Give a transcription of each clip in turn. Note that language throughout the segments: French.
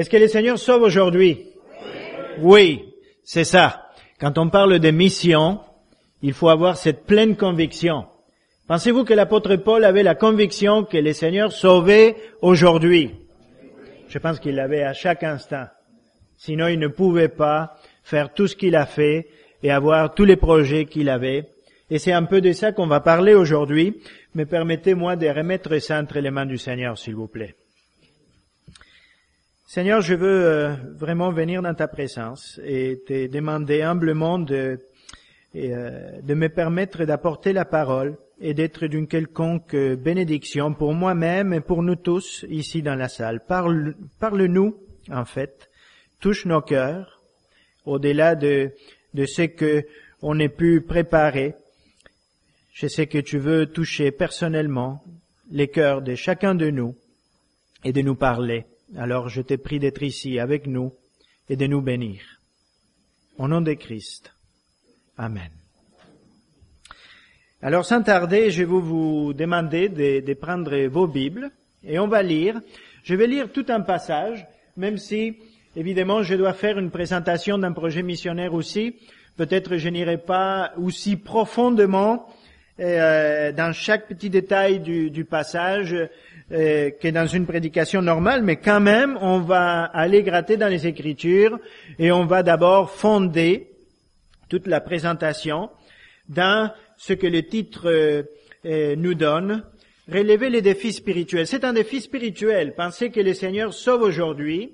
Est-ce que le Seigneur sauve aujourd'hui? Oui, c'est ça. Quand on parle de mission, il faut avoir cette pleine conviction. Pensez-vous que l'apôtre Paul avait la conviction que le Seigneur sauvait aujourd'hui? Je pense qu'il l'avait à chaque instant. Sinon, il ne pouvait pas faire tout ce qu'il a fait et avoir tous les projets qu'il avait. Et c'est un peu de ça qu'on va parler aujourd'hui, mais permettez-moi de remettre ça entre les mains du Seigneur, s'il vous plaît. Seigneur, je veux euh, vraiment venir dans ta présence et te demander humblement de, euh, de me permettre d'apporter la parole et d'être d'une quelconque bénédiction pour moi-même et pour nous tous ici dans la salle. Parle, parle-nous, en fait, touche nos cœurs, au-delà de, de ce que on ait pu préparer. Je sais que tu veux toucher personnellement les cœurs de chacun de nous et de nous parler. Alors je te prie d'être ici avec nous et de nous bénir. Au nom de Christ. Amen. Alors sans tarder, je vais vous demander de, de, prendre vos Bibles et on va lire. Je vais lire tout un passage, même si évidemment je dois faire une présentation d'un projet missionnaire aussi. Peut-être je n'irai pas aussi profondément euh, dans chaque petit détail du, du passage euh, que dans une prédication normale, mais quand même, on va aller gratter dans les Écritures et on va d'abord fonder toute la présentation dans ce que le titre euh, euh, nous donne, relever les défis spirituels. C'est un défi spirituel. Pensez que le Seigneur sauve aujourd'hui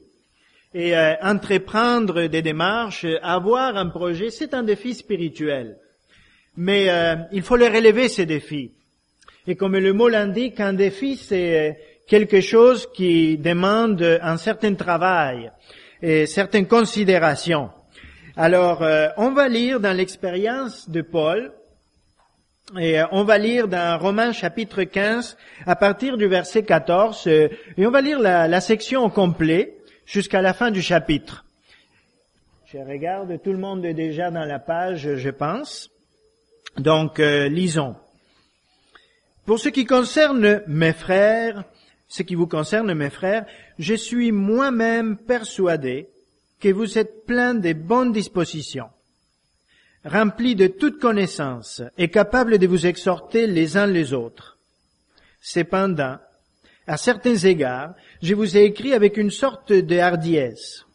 et entreprendre des démarches, avoir un projet, c'est un défi spirituel. Mais il faut les relever, ces défis. Et comme le mot l'indique, un défi, c'est quelque chose qui demande un certain travail et certaines considérations. Alors, euh, on va lire dans l'expérience de Paul, et euh, on va lire dans Romains chapitre 15, à partir du verset 14, euh, et on va lire la, la section au complet jusqu'à la fin du chapitre. Je regarde, tout le monde est déjà dans la page, je pense. Donc, lisons. Pour ce qui concerne mes frères, ce qui vous concerne mes frères, je suis moi-même persuadé que vous êtes plein de bonnes dispositions, remplis de toute connaissance et capables de vous exhorter les uns les autres. Cependant, à certains égards, je vous ai écrit avec une sorte de hardiesse,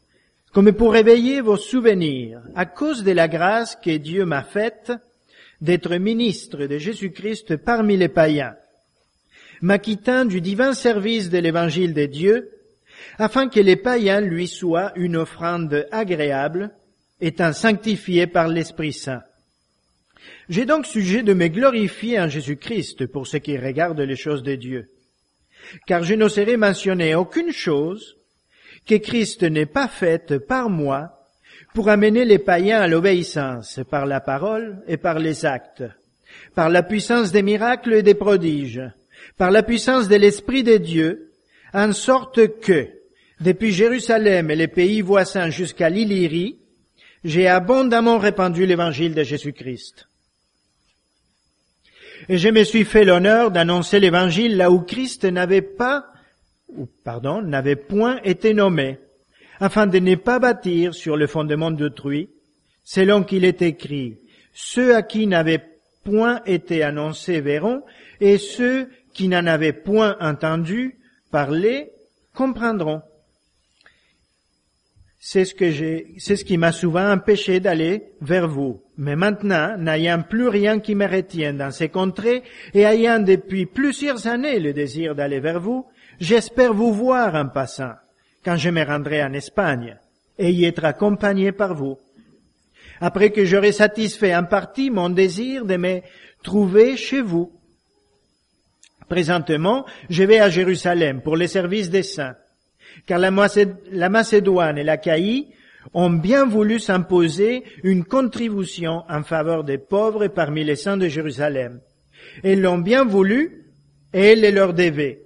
comme pour réveiller vos souvenirs à cause de la grâce que Dieu m'a faite d'être ministre de Jésus-Christ parmi les païens, m'acquittant du divin service de l'évangile de Dieu, afin que les païens lui soient une offrande agréable, étant sanctifiés par l'Esprit Saint. J'ai donc sujet de me glorifier en Jésus-Christ pour ce qui regarde les choses de Dieu. Car je n'oserais mentionner aucune chose que Christ n'ait pas faite par moi pour amener les païens à l'obéissance par la parole et par les actes, par la puissance des miracles et des prodiges, par la puissance de l'Esprit de Dieu, en sorte que, depuis Jérusalem et les pays voisins jusqu'à l'Illyrie, j'ai abondamment répandu l'évangile de Jésus-Christ. Et je me suis fait l'honneur d'annoncer l'évangile là où Christ n'avait pas, ou pardon, n'avait point été nommé, afin de ne pas bâtir sur le fondement d'autrui, selon qu'il est écrit, ceux à qui n'avait point été annoncé verront, et ceux qui n'en avaient point entendu parler comprendront. C'est ce que j'ai, c'est ce qui m'a souvent empêché d'aller vers vous. Mais maintenant, n'ayant plus rien qui me retienne dans ces contrées et ayant depuis plusieurs années le désir d'aller vers vous, j'espère vous voir en passant quand je me rendrai en Espagne et y être accompagné par vous. Après que j'aurai satisfait en partie mon désir de me trouver chez vous Présentement, je vais à Jérusalem pour les services des saints, car la, Macédoine et la Caïe ont bien voulu s'imposer une contribution en faveur des pauvres parmi les saints de Jérusalem. Ils l'ont bien voulu et elle les leur devait.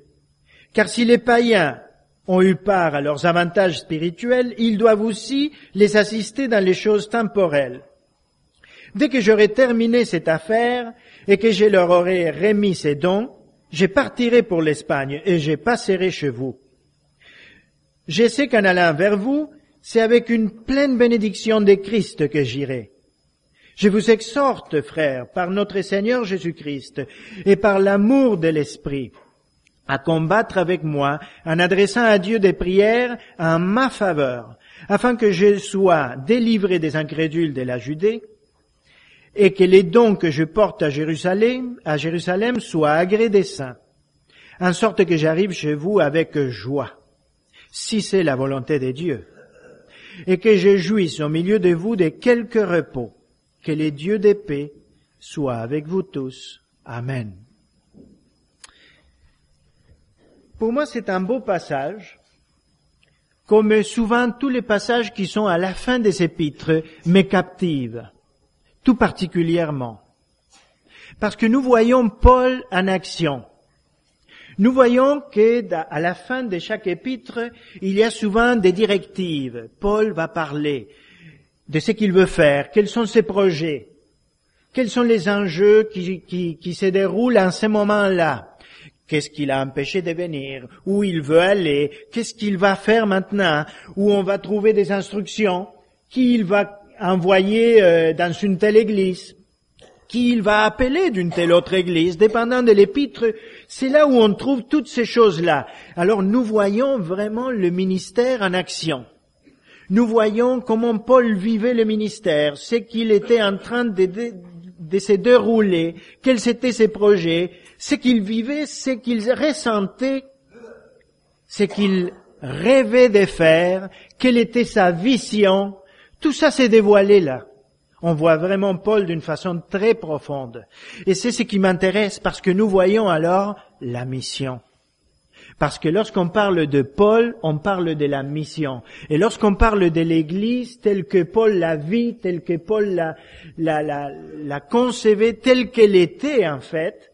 Car si les païens ont eu part à leurs avantages spirituels, ils doivent aussi les assister dans les choses temporelles. Dès que j'aurai terminé cette affaire et que je leur aurai remis ces dons, je partirai pour l'Espagne et je passerai chez vous. Je sais qu'en allant vers vous, c'est avec une pleine bénédiction de Christ que j'irai. Je vous exhorte, frères, par notre Seigneur Jésus-Christ et par l'amour de l'Esprit, à combattre avec moi en adressant à Dieu des prières en ma faveur, afin que je sois délivré des incrédules de la Judée et que les dons que je porte à Jérusalem, à Jérusalem soient agréés des saints, en sorte que j'arrive chez vous avec joie, si c'est la volonté de Dieu, et que je jouisse au milieu de vous de quelques repos, que les dieux paix soient avec vous tous. Amen. Pour moi, c'est un beau passage, comme souvent tous les passages qui sont à la fin des épîtres me captivent, tout particulièrement. Parce que nous voyons Paul en action. Nous voyons que à la fin de chaque épître, il y a souvent des directives. Paul va parler de ce qu'il veut faire, quels sont ses projets, quels sont les enjeux qui, se déroulent en ce moment-là. Qu'est-ce qui l'a empêché de venir? Où il veut aller? Qu'est-ce qu'il va faire maintenant? Où on va trouver des instructions? Qui il va envoyer euh, dans une telle église? Qui il va appeler d'une telle autre église Dépendant de l'épître, c'est là où on trouve toutes ces choses-là. Alors nous voyons vraiment le ministère en action. Nous voyons comment Paul vivait le ministère, ce qu'il était en train de, de se dérouler, quels étaient ses projets, ce qu'il vivait, ce qu'il ressentait, ce qu'il rêvait de faire, quelle était sa vision, tout ça s'est dévoilé là. On voit vraiment Paul d'une façon très profonde. Et c'est ce qui m'intéresse parce que nous voyons alors la mission. Parce que lorsqu'on parle de Paul, on parle de la mission. Et lorsqu'on parle de l'Église telle que Paul la vit, telle que Paul la, la, la, la concevait, telle qu'elle était en fait,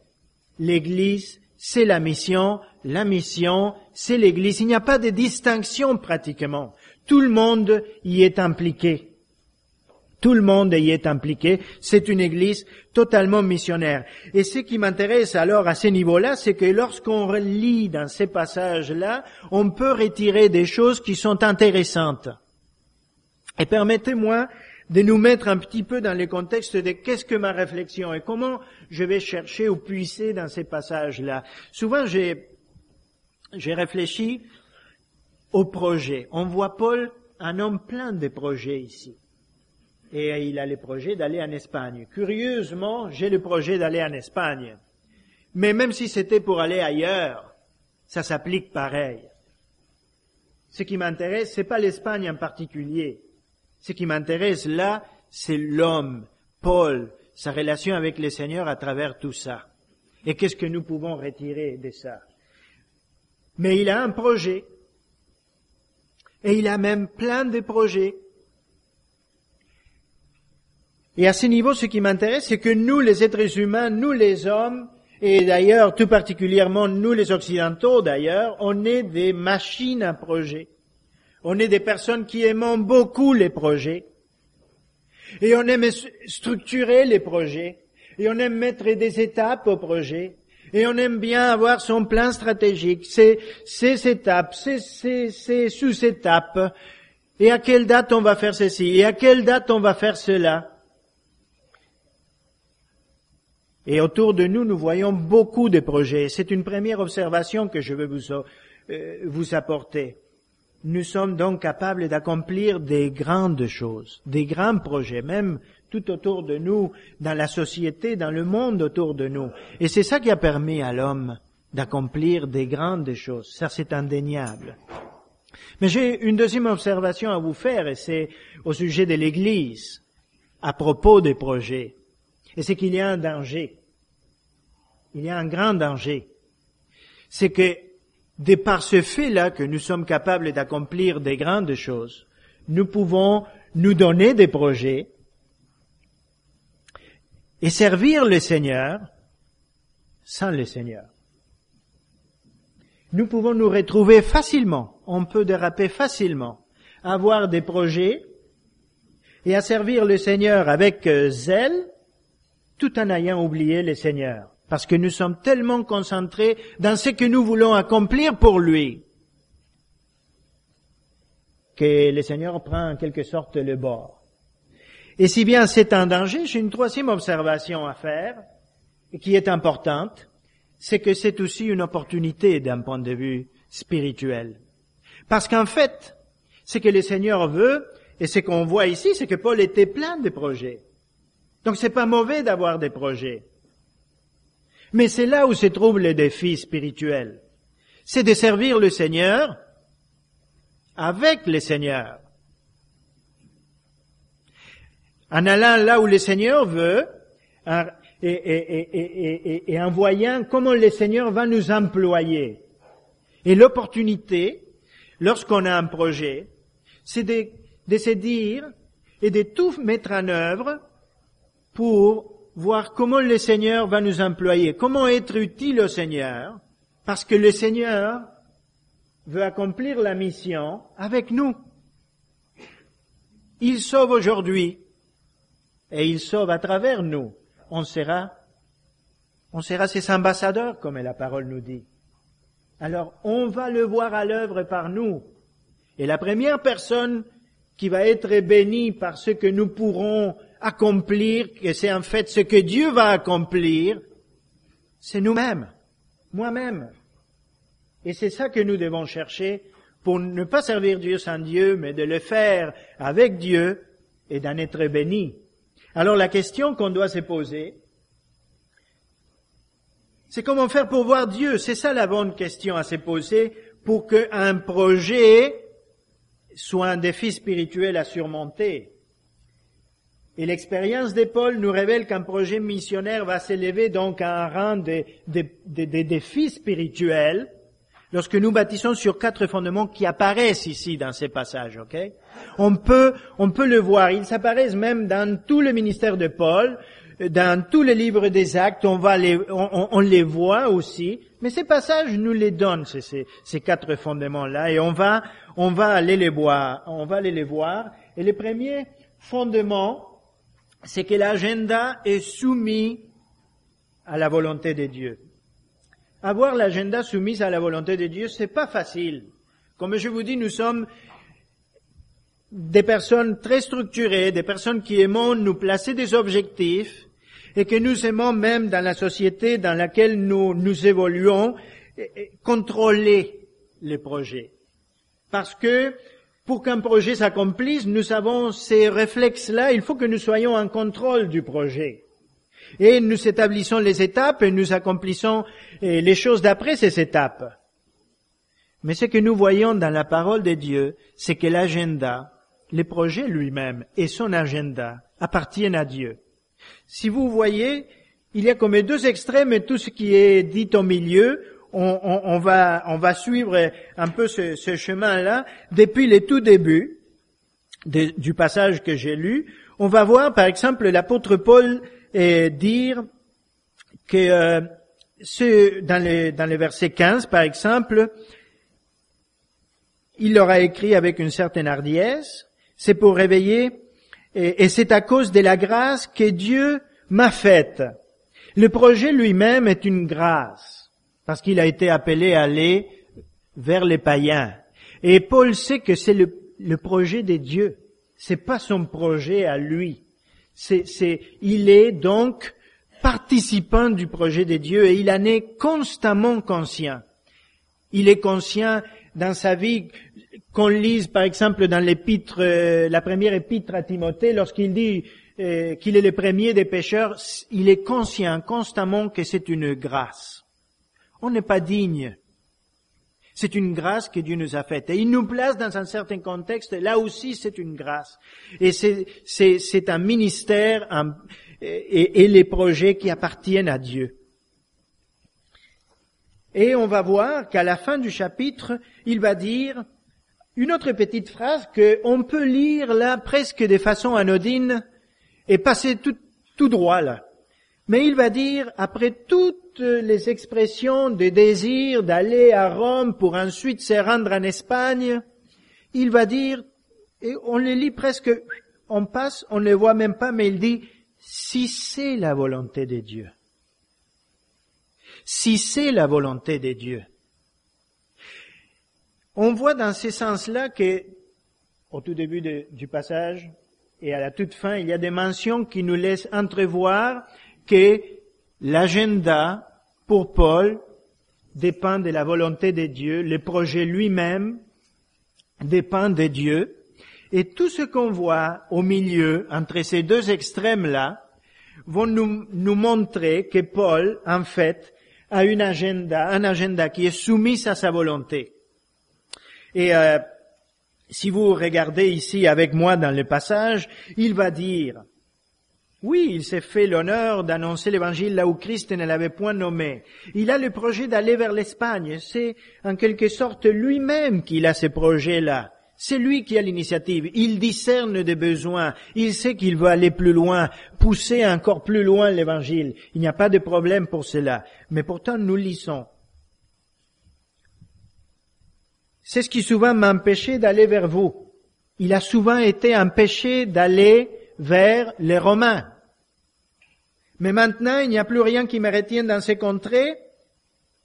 l'Église, c'est la mission, la mission, c'est l'Église. Il n'y a pas de distinction pratiquement. Tout le monde y est impliqué. Tout le monde y est impliqué. C'est une Église totalement missionnaire. Et ce qui m'intéresse alors à ce niveau-là, c'est que lorsqu'on lit dans ces passages-là, on peut retirer des choses qui sont intéressantes. Et permettez-moi de nous mettre un petit peu dans le contexte de qu'est-ce que ma réflexion et comment je vais chercher ou puiser dans ces passages-là. Souvent, j'ai, j'ai réfléchi au projet. On voit Paul, un homme plein de projets ici. Et il a le projet d'aller en Espagne. Curieusement, j'ai le projet d'aller en Espagne. Mais même si c'était pour aller ailleurs, ça s'applique pareil. Ce qui m'intéresse, c'est pas l'Espagne en particulier. Ce qui m'intéresse là, c'est l'homme, Paul, sa relation avec le Seigneur à travers tout ça. Et qu'est-ce que nous pouvons retirer de ça? Mais il a un projet. Et il a même plein de projets. Et à ce niveau, ce qui m'intéresse, c'est que nous, les êtres humains, nous les hommes, et d'ailleurs tout particulièrement nous les Occidentaux d'ailleurs, on est des machines à projets. On est des personnes qui aimons beaucoup les projets. Et on aime structurer les projets. Et on aime mettre des étapes au projet. Et on aime bien avoir son plan stratégique, ces étapes, ces sous-étapes. Et à quelle date on va faire ceci? Et à quelle date on va faire cela? Et autour de nous, nous voyons beaucoup de projets. C'est une première observation que je veux vous, euh, vous apporter. Nous sommes donc capables d'accomplir des grandes choses, des grands projets, même tout autour de nous, dans la société, dans le monde autour de nous. Et c'est ça qui a permis à l'homme d'accomplir des grandes choses. Ça, c'est indéniable. Mais j'ai une deuxième observation à vous faire, et c'est au sujet de l'Église, à propos des projets. Et c'est qu'il y a un danger. Il y a un grand danger. C'est que de par ce fait-là que nous sommes capables d'accomplir des grandes choses, nous pouvons nous donner des projets et servir le Seigneur sans le Seigneur. Nous pouvons nous retrouver facilement, on peut déraper facilement, avoir des projets et à servir le Seigneur avec euh, zèle, tout en ayant oublié le Seigneur parce que nous sommes tellement concentrés dans ce que nous voulons accomplir pour lui. que le Seigneur prend en quelque sorte le bord. Et si bien c'est un danger, j'ai une troisième observation à faire, qui est importante, c'est que c'est aussi une opportunité d'un point de vue spirituel. Parce qu'en fait, ce que le Seigneur veut, et ce qu'on voit ici, c'est que Paul était plein de projets. Donc c'est pas mauvais d'avoir des projets. Mais c'est là où se trouve le défi spirituel. C'est de servir le Seigneur avec le Seigneur. En allant là où le Seigneur veut, et, en voyant comment le Seigneur va nous employer. Et l'opportunité, lorsqu'on a un projet, c'est de, de se dire et de tout mettre en œuvre pour voir comment le Seigneur va nous employer, comment être utile au Seigneur, parce que le Seigneur veut accomplir la mission avec nous. Il sauve aujourd'hui et il sauve à travers nous. On sera, on sera ses ambassadeurs, comme la parole nous dit. Alors, on va le voir à l'œuvre par nous. Et la première personne qui va être bénie par ce que nous pourrons accomplir, que c'est en fait ce que Dieu va accomplir, c'est nous-mêmes, moi-même. Et c'est ça que nous devons chercher pour ne pas servir Dieu sans Dieu, mais de le faire avec Dieu et d'en être béni. Alors la question qu'on doit se poser, c'est comment faire pour voir Dieu? C'est ça la bonne question à se poser pour qu'un projet soit un défi spirituel à surmonter. Et l'expérience de Paul nous révèle qu'un projet missionnaire va s'élever donc à un rang de, défis spirituels lorsque nous bâtissons sur quatre fondements qui apparaissent ici dans ces passages, ok? On peut, on peut le voir. Ils apparaissent même dans tout le ministère de Paul, dans tous les livres des actes, on va les, on, les voit aussi. Mais ces passages nous les donnent, ces, ces quatre fondements-là, et on va, on va aller les voir, on va aller les voir. Et le premier fondement, c'est que l'agenda est soumis à la volonté de Dieu. Avoir l'agenda soumis à la volonté de Dieu, c'est pas facile. Comme je vous dis, nous sommes des personnes très structurées, des personnes qui aimons nous placer des objectifs et que nous aimons même dans la société dans laquelle nous, nous évoluons, contrôler les projets. Parce que pour qu'un projet s'accomplisse, nous avons ces réflexes-là, il faut que nous soyons en contrôle du projet. Et nous établissons les étapes et nous accomplissons eh, les choses d'après ces étapes. Mais ce que nous voyons dans la parole de Dieu, c'est que l'agenda, le projet lui-même et son agenda appartiennent à Dieu. Si vous voyez, il y a comme deux extrêmes et tout ce qui est dit au milieu, on, va, suivre un peu ce, chemin-là depuis le tout début du passage que j'ai lu. On va voir, par exemple, l'apôtre Paul eh, dire que euh, dans, le, verset 15, par exemple, il leur a écrit avec une certaine hardiesse, c'est pour réveiller, et c'est à cause de la grâce que Dieu m'a faite. Le projet lui-même est une grâce parce qu'il a été appelé à aller vers les païens. Et Paul sait que c'est le, projet des dieux. C'est pas son projet à lui. C'est, c'est, il est donc participant du projet des dieux et il en est constamment conscient. Il est conscient dans sa vie qu'on lise par exemple dans l'épître, euh, la première épître à Timothée, lorsqu'il dit euh, qu'il est le premier des pécheurs, il est conscient constamment que c'est une grâce. On n'est pas digne. C'est une grâce que Dieu nous a faite. Et il nous place dans un certain contexte. Là aussi, c'est une grâce. Et c'est un ministère et, les projets qui appartiennent à Dieu. Et on va voir qu'à la fin du chapitre, il va dire une autre petite phrase qu'on peut lire là presque de façon anodine et passer tout, tout droit là. Mais il va dire, après toutes les expressions de désir d'aller à Rome pour ensuite se rendre en Espagne, il va dire, et on les lit presque, on passe, on ne les voit même pas, mais il dit, si c'est la volonté de Dieu. Si c'est la volonté de Dieu. On voit dans ce sens-là que au tout début du passage et à la toute fin, il y a des mentions qui nous laissent entrevoir que l'agenda pour Paul dépend de la volonté de Dieu, le projet lui-même dépend de Dieu, et tout ce qu'on voit au milieu, entre ces deux extrêmes-là, vont nous, nous montrer que Paul, en fait, a une agenda, un agenda qui est soumis à sa volonté. Et euh, si vous regardez ici avec moi dans le passage, il va dire, oui, il s'est fait l'honneur d'annoncer l'évangile là où Christ ne l'avait point nommé. Il a le projet d'aller vers l'Espagne. C'est en quelque sorte lui-même qu'il a ce projet-là. C'est lui qui a l'initiative. Il discerne des besoins. Il sait qu'il veut aller plus loin, pousser encore plus loin l'évangile. Il n'y a pas de problème pour cela. Mais pourtant, nous lisons. C'est ce qui souvent m'a empêché d'aller vers vous. Il a souvent été empêché d'aller vers les Romains. Mais maintenant, il n'y a plus rien qui me retienne dans ces contrées.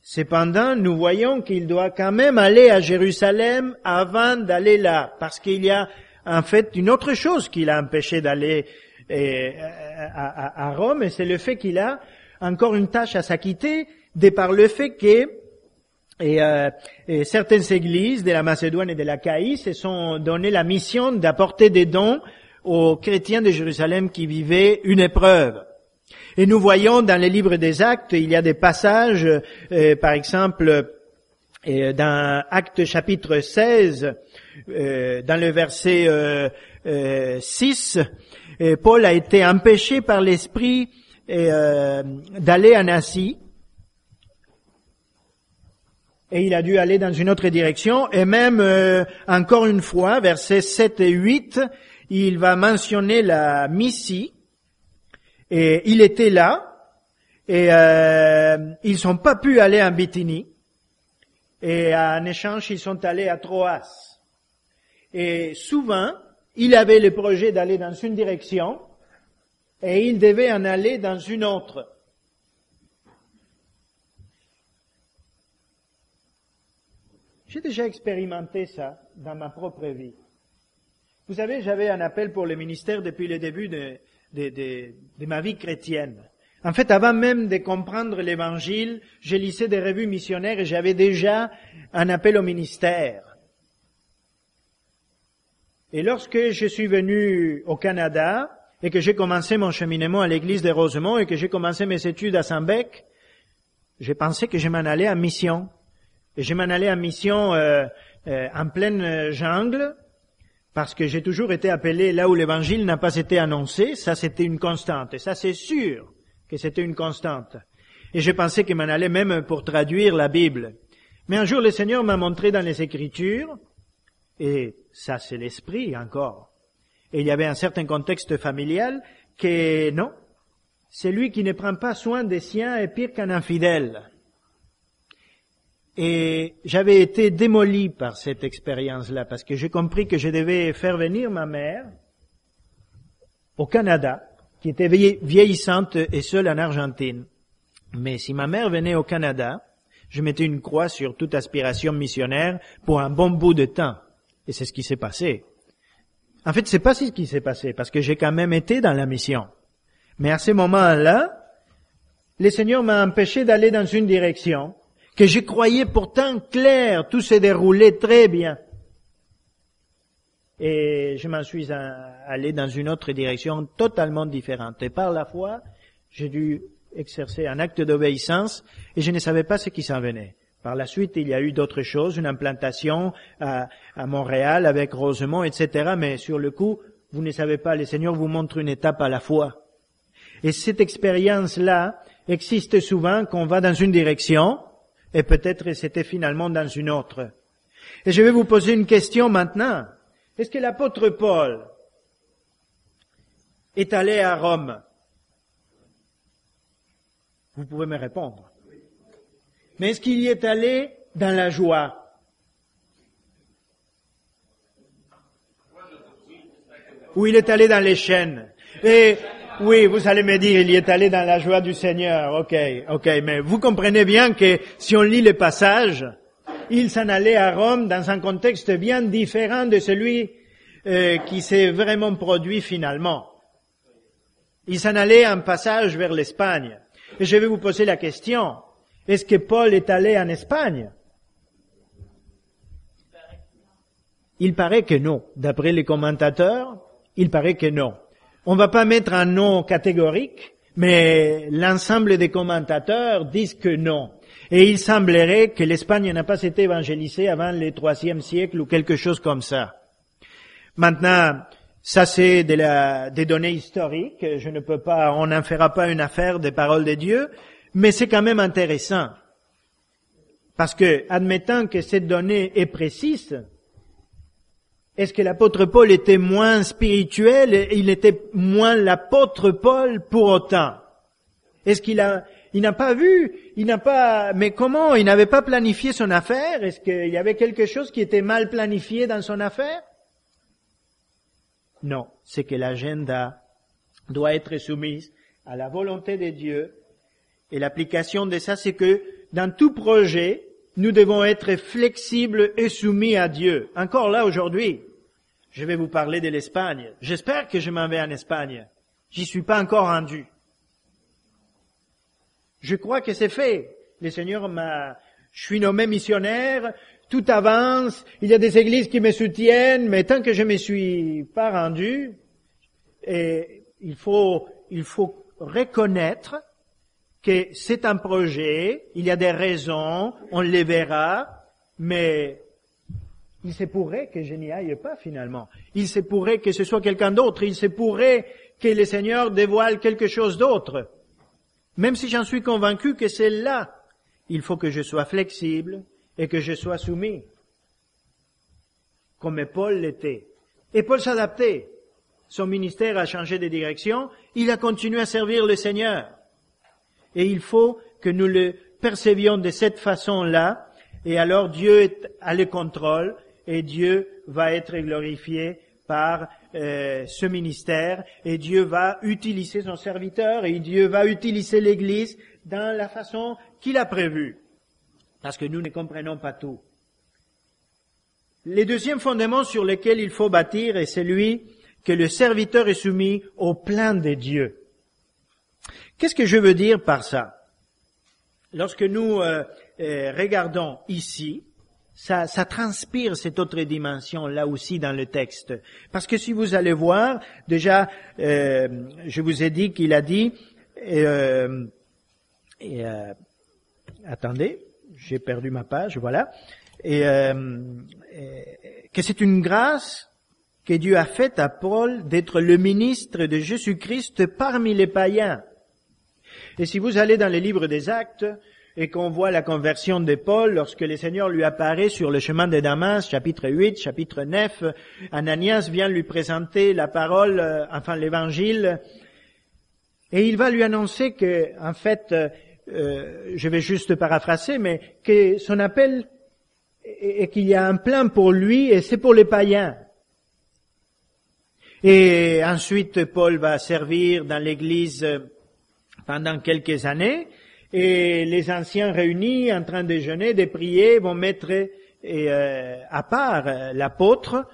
Cependant, nous voyons qu'il doit quand même aller à Jérusalem avant d'aller là, parce qu'il y a en fait une autre chose qui l'a empêché d'aller à, Rome, et c'est le fait qu'il a encore une tâche à s'acquitter, de par le fait que euh, certaines églises de la Macédoine et de la Caïe se sont donné la mission d'apporter des dons aux chrétiens de Jérusalem qui vivaient une épreuve. Et nous voyons dans les livres des actes, il y a des passages, euh, par exemple, euh, dans Actes chapitre 16, euh, dans le verset euh, euh, 6, euh, Paul a été empêché par l'Esprit d'aller en Asie, et il a dû aller dans une autre direction, et même encore une fois, versets 7 et 8, il va mentionner la Missie, et il était là, et euh, ils n'ont pas pu aller en Bithynie, et en échange, ils sont allés à Troas. Et souvent, il avait le projet d'aller dans une direction, et il devait en aller dans une autre. J'ai déjà expérimenté ça dans ma propre vie. Vous savez, j'avais un appel pour le ministère depuis le début de, de, de, de ma vie chrétienne. En fait, avant même de comprendre l'évangile, j'ai lisé des revues missionnaires et j'avais déjà un appel au ministère. Et lorsque je suis venu au Canada et que j'ai commencé mon cheminement à l'église de Rosemont et que j'ai commencé mes études à Saint-Bec, j'ai pensé que je m'en allais en mission. Et je m'en allais en mission euh, euh, en pleine jungle, parce que j'ai toujours été appelé là où l'évangile n'a pas été annoncé, ça c'était une constante, et ça c'est sûr que c'était une constante. Et je pensais qu'il m'en allait même pour traduire la Bible. Mais un jour le Seigneur m'a montré dans les Écritures, et ça c'est l'esprit encore, et il y avait un certain contexte familial, que non, celui qui ne prend pas soin des siens est pire qu'un infidèle. Et j'avais été démoli par cette expérience-là, parce que j'ai compris que je devais faire venir ma mère au Canada, qui était vieillissante et seule en Argentine. Mais si ma mère venait au Canada, je mettais une croix sur toute aspiration missionnaire pour un bon bout de temps. Et c'est ce qui s'est passé. En fait, c'est pas ce qui s'est passé, parce que j'ai quand même été dans la mission. Mais à ce moment-là, le Seigneur m'a empêché d'aller dans une direction que je croyais pourtant clair, tout s'est déroulé très bien. Et je m'en suis allé dans une autre direction totalement différente. Et par la foi, j'ai dû exercer un acte d'obéissance et je ne savais pas ce qui s'en venait. Par la suite, il y a eu d'autres choses, une implantation à, à, Montréal avec Rosemont, etc. Mais sur le coup, vous ne savez pas, le Seigneur vous montre une étape à la fois. Et cette expérience-là existe souvent qu'on va dans une direction, et peut-être c'était finalement dans une autre. Et je vais vous poser une question maintenant. Est-ce que l'apôtre Paul est allé à Rome? Vous pouvez me répondre. Mais est-ce qu'il y est allé dans la joie? Ou il est allé dans les chaînes? Oui, vous allez me dire, il y est allé dans la joie du Seigneur. Ok, ok, mais vous comprenez bien que si on lit le passage, il s'en allait à Rome dans un contexte bien différent de celui euh, qui s'est vraiment produit finalement. Il s'en allait en passage vers l'Espagne. Et je vais vous poser la question, est-ce que Paul est allé en Espagne? Il paraît que non. D'après les commentateurs, il paraît que non. On ne va pas mettre un nom catégorique, mais l'ensemble des commentateurs disent que non. Et il semblerait que l'Espagne n'a pas été évangélisée avant le troisième siècle ou quelque chose comme ça. Maintenant, ça c'est des données historiques. Je ne peux pas, on n'en fera pas une affaire des paroles de Dieu, mais c'est quand même intéressant. Parce que, admettant que cette donnée est précise, est-ce que l'apôtre Paul était moins spirituel il était moins l'apôtre Paul pour autant? Est-ce qu'il a, il n'a pas vu, il n'a pas, mais comment? Il n'avait pas planifié son affaire? Est-ce qu'il y avait quelque chose qui était mal planifié dans son affaire? Non, c'est que l'agenda doit être soumise à la volonté de Dieu. Et l'application de ça, c'est que dans tout projet, nous devons être flexibles et soumis à Dieu. Encore là aujourd'hui, je vais vous parler de l'Espagne. J'espère que je m'en vais en Espagne. J'y suis pas encore rendu. Je crois que c'est fait. Le Seigneur m'a, je suis nommé missionnaire, tout avance, il y a des églises qui me soutiennent, mais tant que je me suis pas rendu, et il faut, il faut reconnaître que c'est un projet, il y a des raisons, on les verra, mais il se pourrait que je n'y aille pas finalement. Il se pourrait que ce soit quelqu'un d'autre. Il se pourrait que le Seigneur dévoile quelque chose d'autre. Même si j'en suis convaincu que c'est là, il faut que je sois flexible et que je sois soumis. Comme Paul l'était. Et Paul s'adaptait. Son ministère a changé de direction. Il a continué à servir le Seigneur. Et il faut que nous le percevions de cette façon-là, et alors Dieu a le contrôle, et Dieu va être glorifié par euh, ce ministère, et Dieu va utiliser son serviteur, et Dieu va utiliser l'Église dans la façon qu'il a prévue, parce que nous ne comprenons pas tout. Le deuxième fondement sur lequel il faut bâtir est celui que le serviteur est soumis au plan de Dieu. Qu'est-ce que je veux dire par ça? Lorsque nous euh, euh, regardons ici, ça, ça, transpire cette autre dimension là aussi dans le texte. Parce que si vous allez voir, déjà, euh, je vous ai dit qu'il a dit, euh, euh, attendez, j'ai perdu ma page, voilà, et, que c'est une grâce que Dieu a faite à Paul d'être le ministre de Jésus-Christ parmi les païens. Et si vous allez dans les livres des actes, et qu'on voit la conversion de Paul lorsque le Seigneur lui apparaît sur le chemin de Damas, chapitre 8, chapitre 9, Ananias vient lui présenter la parole, euh, enfin l'évangile, et il va lui annoncer que, en fait, euh, je vais juste paraphraser, mais que son appel et qu'il y a un plan pour lui et c'est pour les païens. Et ensuite, Paul va servir dans l'église pendant quelques années, et les anciens réunis en train de déjeuner, de prier, vont mettre euh, à part euh, l'apôtre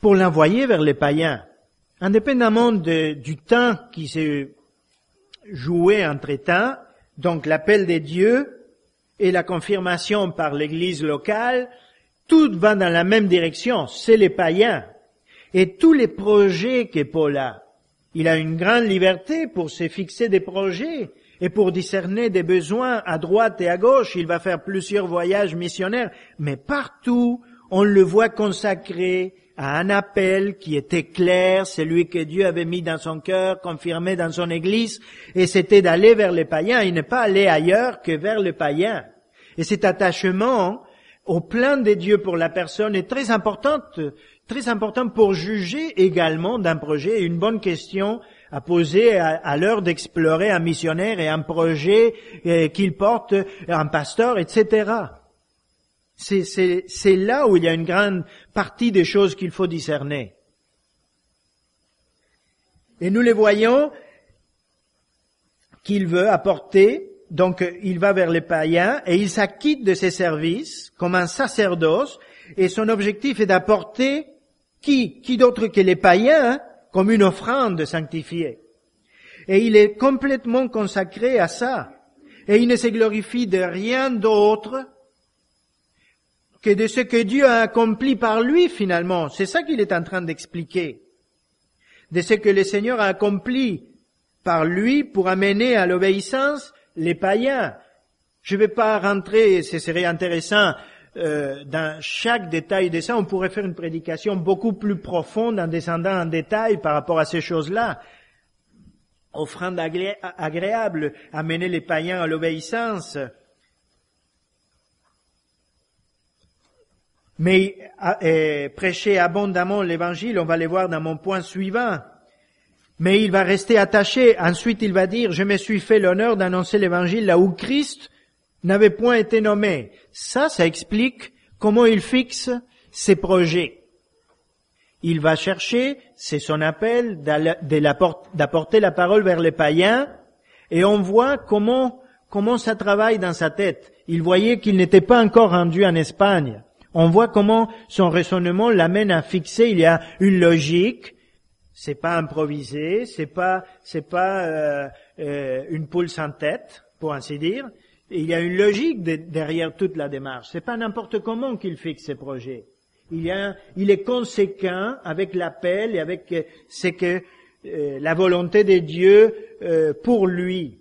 pour l'envoyer vers les païens. Indépendamment du temps qui s'est joué entre temps, donc l'appel des dieux et la confirmation par l'église locale, tout va dans la même direction, c'est les païens. Et tous les projets que Paul a, il a une grande liberté pour se fixer des projets et pour discerner des besoins à droite et à gauche, il va faire plusieurs voyages missionnaires, mais partout, on le voit consacré à un appel qui était clair, celui que Dieu avait mis dans son cœur, confirmé dans son église, et c'était d'aller vers les païens. Il n'est pas allé ailleurs que vers les païens. Et cet attachement au plan de Dieu pour la personne est très importante, très important pour juger également d'un projet. Une bonne question à poser à, l'heure d'explorer un missionnaire et un projet euh, qu'il porte, un pasteur, etc. C'est là où il y a une grande partie des choses qu'il faut discerner. Et nous les voyons qu'il veut apporter, donc il va vers les païens et il s'acquitte de ses services comme un sacerdoce et son objectif est d'apporter Qui, qui d'autre que les païens, hein, comme une offrande sanctifiée. Et il est complètement consacré à ça. Et il ne se glorifie de rien d'autre que de ce que Dieu a accompli par lui finalement. C'est ça qu'il est en train d'expliquer. De ce que le Seigneur a accompli par lui pour amener à l'obéissance les païens. Je ne vais pas rentrer, ce serait intéressant, euh, dans chaque détail de ça. On pourrait faire une prédication beaucoup plus profonde en descendant en détail par rapport à ces choses-là. Offrande agréable, amener les païens à l'obéissance, Mais euh, prêcher abondamment l'évangile, on va le voir dans mon point suivant. Mais il va rester attaché. Ensuite, il va dire, je me suis fait l'honneur d'annoncer l'évangile là où Christ n'avait point été nommé. Ça, ça explique comment il fixe ses projets. Il va chercher, c'est son appel, d'apporter la parole vers les païens, et on voit comment, comment ça travaille dans sa tête. Il voyait qu'il n'était pas encore rendu en Espagne. On voit comment son raisonnement l'amène à fixer. Il y a une logique. C'est pas improvisé. C'est pas c'est pas euh, euh, une poule sans tête, pour ainsi dire. Il y a une logique derrière toute la démarche. C'est pas n'importe comment qu'il fixe ses projets. Il, y a, il est conséquent avec l'appel et avec euh, ce que la volonté de Dieu pour lui.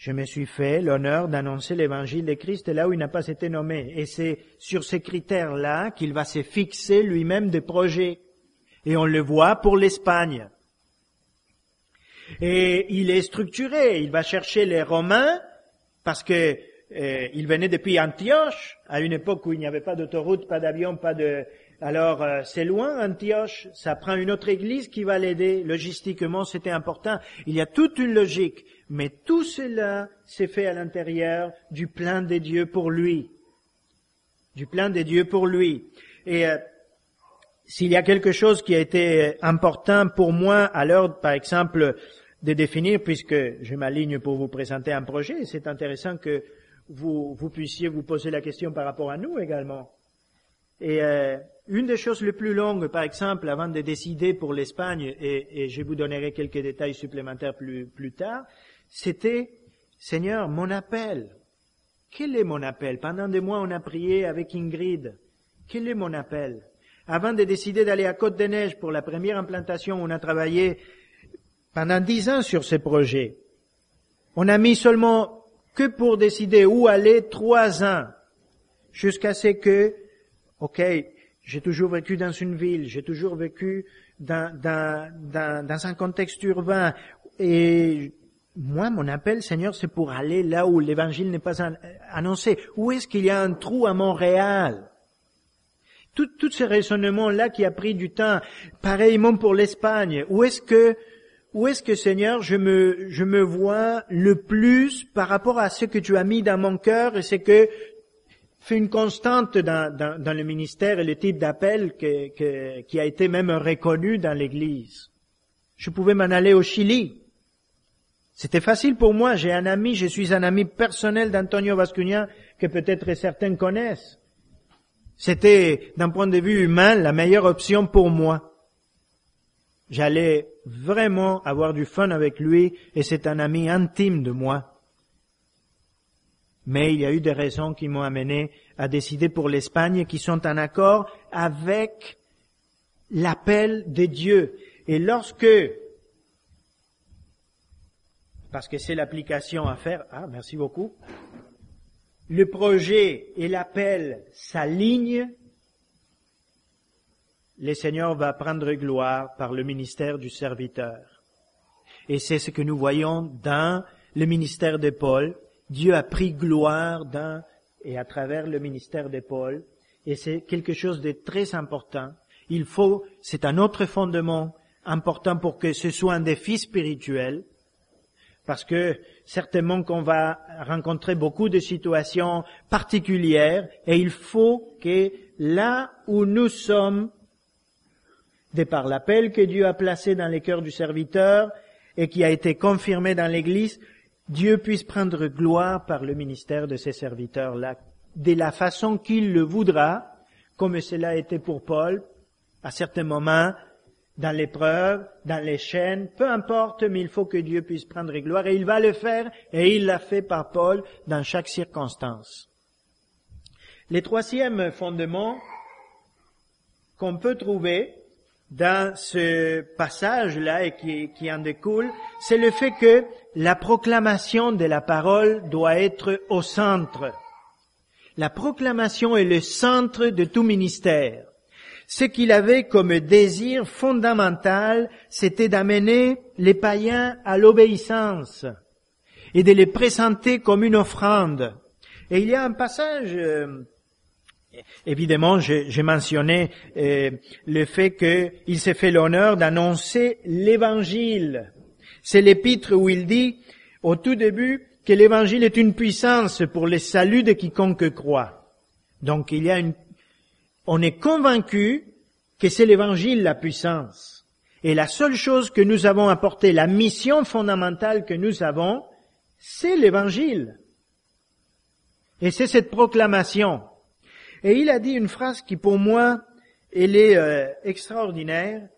Je me suis fait l'honneur d'annoncer l'évangile de Christ là où il n'a pas été nommé. Et c'est sur ces critères-là qu'il va se fixer lui-même des projets. Et on le voit pour l'Espagne. Et il est structuré. Il va chercher les Romains parce que euh, il venait depuis Antioche, à une époque où il n'y avait pas d'autoroute, pas d'avion, pas de, alors euh, c'est loin, Antioche, ça prend une autre église qui va l'aider. Logistiquement, c'était important. Il y a toute une logique, mais tout cela s'est fait à l'intérieur du plan des dieux pour lui. Du plan des dieux pour lui. Et euh, s'il y a quelque chose qui a été important pour moi à l'heure, par exemple, de définir, puisque je m'aligne pour vous présenter un projet, c'est intéressant que vous, vous puissiez vous poser la question par rapport à nous également. Et euh, une des choses les plus longues, par exemple, avant de décider pour l'Espagne, et, je vous donnerai quelques détails supplémentaires plus, plus tard, c'était, Seigneur, mon appel. Quel est mon appel? Pendant des mois, on a prié avec Ingrid. Quel est mon appel? Avant de décider d'aller à Côte-des-Neiges pour la première implantation, on a travaillé pendant dix ans sur ce projet. On a mis seulement que pour décider où aller trois ans, jusqu'à ce que Ok, j'ai toujours vécu dans une ville, j'ai toujours vécu dans, dans, dans, dans, un contexte urbain. Et moi, mon appel, Seigneur, c'est pour aller là où l'évangile n'est pas annoncé. Où est-ce qu'il y a un trou à Montréal? Tous ces raisonnements-là qui a pris du temps, pareillement pour l'Espagne. Où est-ce que, où est-ce que, Seigneur, je me, je me vois le plus par rapport à ce que tu as mis dans mon cœur et c'est que fait une constante dans, dans, dans, le ministère et le type d'appel que, que, qui a été même reconnu dans l'Église? Je pouvais m'en aller au Chili. C'était facile pour moi. J'ai un ami, je suis un ami personnel d'Antonio Vascugna que peut-être certains connaissent. C'était, d'un point de vue humain, la meilleure option pour moi. J'allais vraiment avoir du fun avec lui et c'est un ami intime de moi. Mais il y a eu des raisons qui m'ont amené à décider pour l'Espagne qui sont en accord avec l'appel de Dieu. Et lorsque, parce que c'est l'application à faire, ah, merci beaucoup, le projet et l'appel s'alignent, le Seigneur va prendre gloire par le ministère du serviteur. Et c'est ce que nous voyons dans le ministère de Paul, Dieu a pris gloire dans et à travers le ministère de Paul, et c'est quelque chose de très important. Il faut, c'est un autre fondement important pour que ce soit un défi spirituel, parce que certainement qu'on va rencontrer beaucoup de situations particulières, et il faut que là où nous sommes, de par l'appel que Dieu a placé dans les cœurs du serviteur et qui a été confirmé dans l'Église, Dieu puisse prendre gloire par le ministère de ses serviteurs-là, de la façon qu'il le voudra, comme cela été pour Paul, à certains moments, dans l'épreuve, dans les chaînes, peu importe, mais il faut que Dieu puisse prendre gloire et il va le faire et il l'a fait par Paul dans chaque circonstance. Les troisième fondement qu'on peut trouver dans ce passage-là et qui, qui en découle, c'est le fait que la proclamation de la parole doit être au centre. La proclamation est le centre de tout ministère. Ce qu'il avait comme désir fondamental, c'était d'amener les païens à l'obéissance et de les présenter comme une offrande. Et il y a un passage euh, Évidemment, j'ai mentionné euh, le fait qu'il s'est fait l'honneur d'annoncer l'évangile. C'est l'épître où il dit, au tout début, que l'évangile est une puissance pour le salut de quiconque croit. Donc il y a une, on est convaincu que c'est l'évangile la puissance. Et la seule chose que nous avons apporté, la mission fondamentale que nous avons, c'est l'évangile. Et c'est cette proclamation. Et il a dit une phrase qui pour moi, elle est euh, extraordinaire.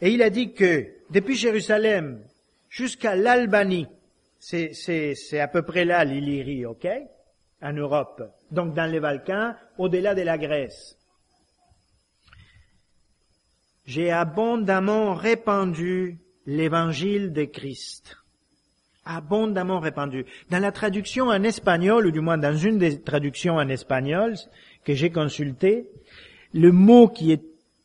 Et il a dit que depuis Jérusalem jusqu'à l'Albanie, c'est, à peu près là l'Illyrie, ok? En Europe. Donc dans les Balkans, au-delà de la Grèce. J'ai abondamment répandu l'évangile de Christ abondamment répandu. Dans la traduction en espagnol, ou du moins dans une des traductions en espagnol que j'ai consultées, le mot qui est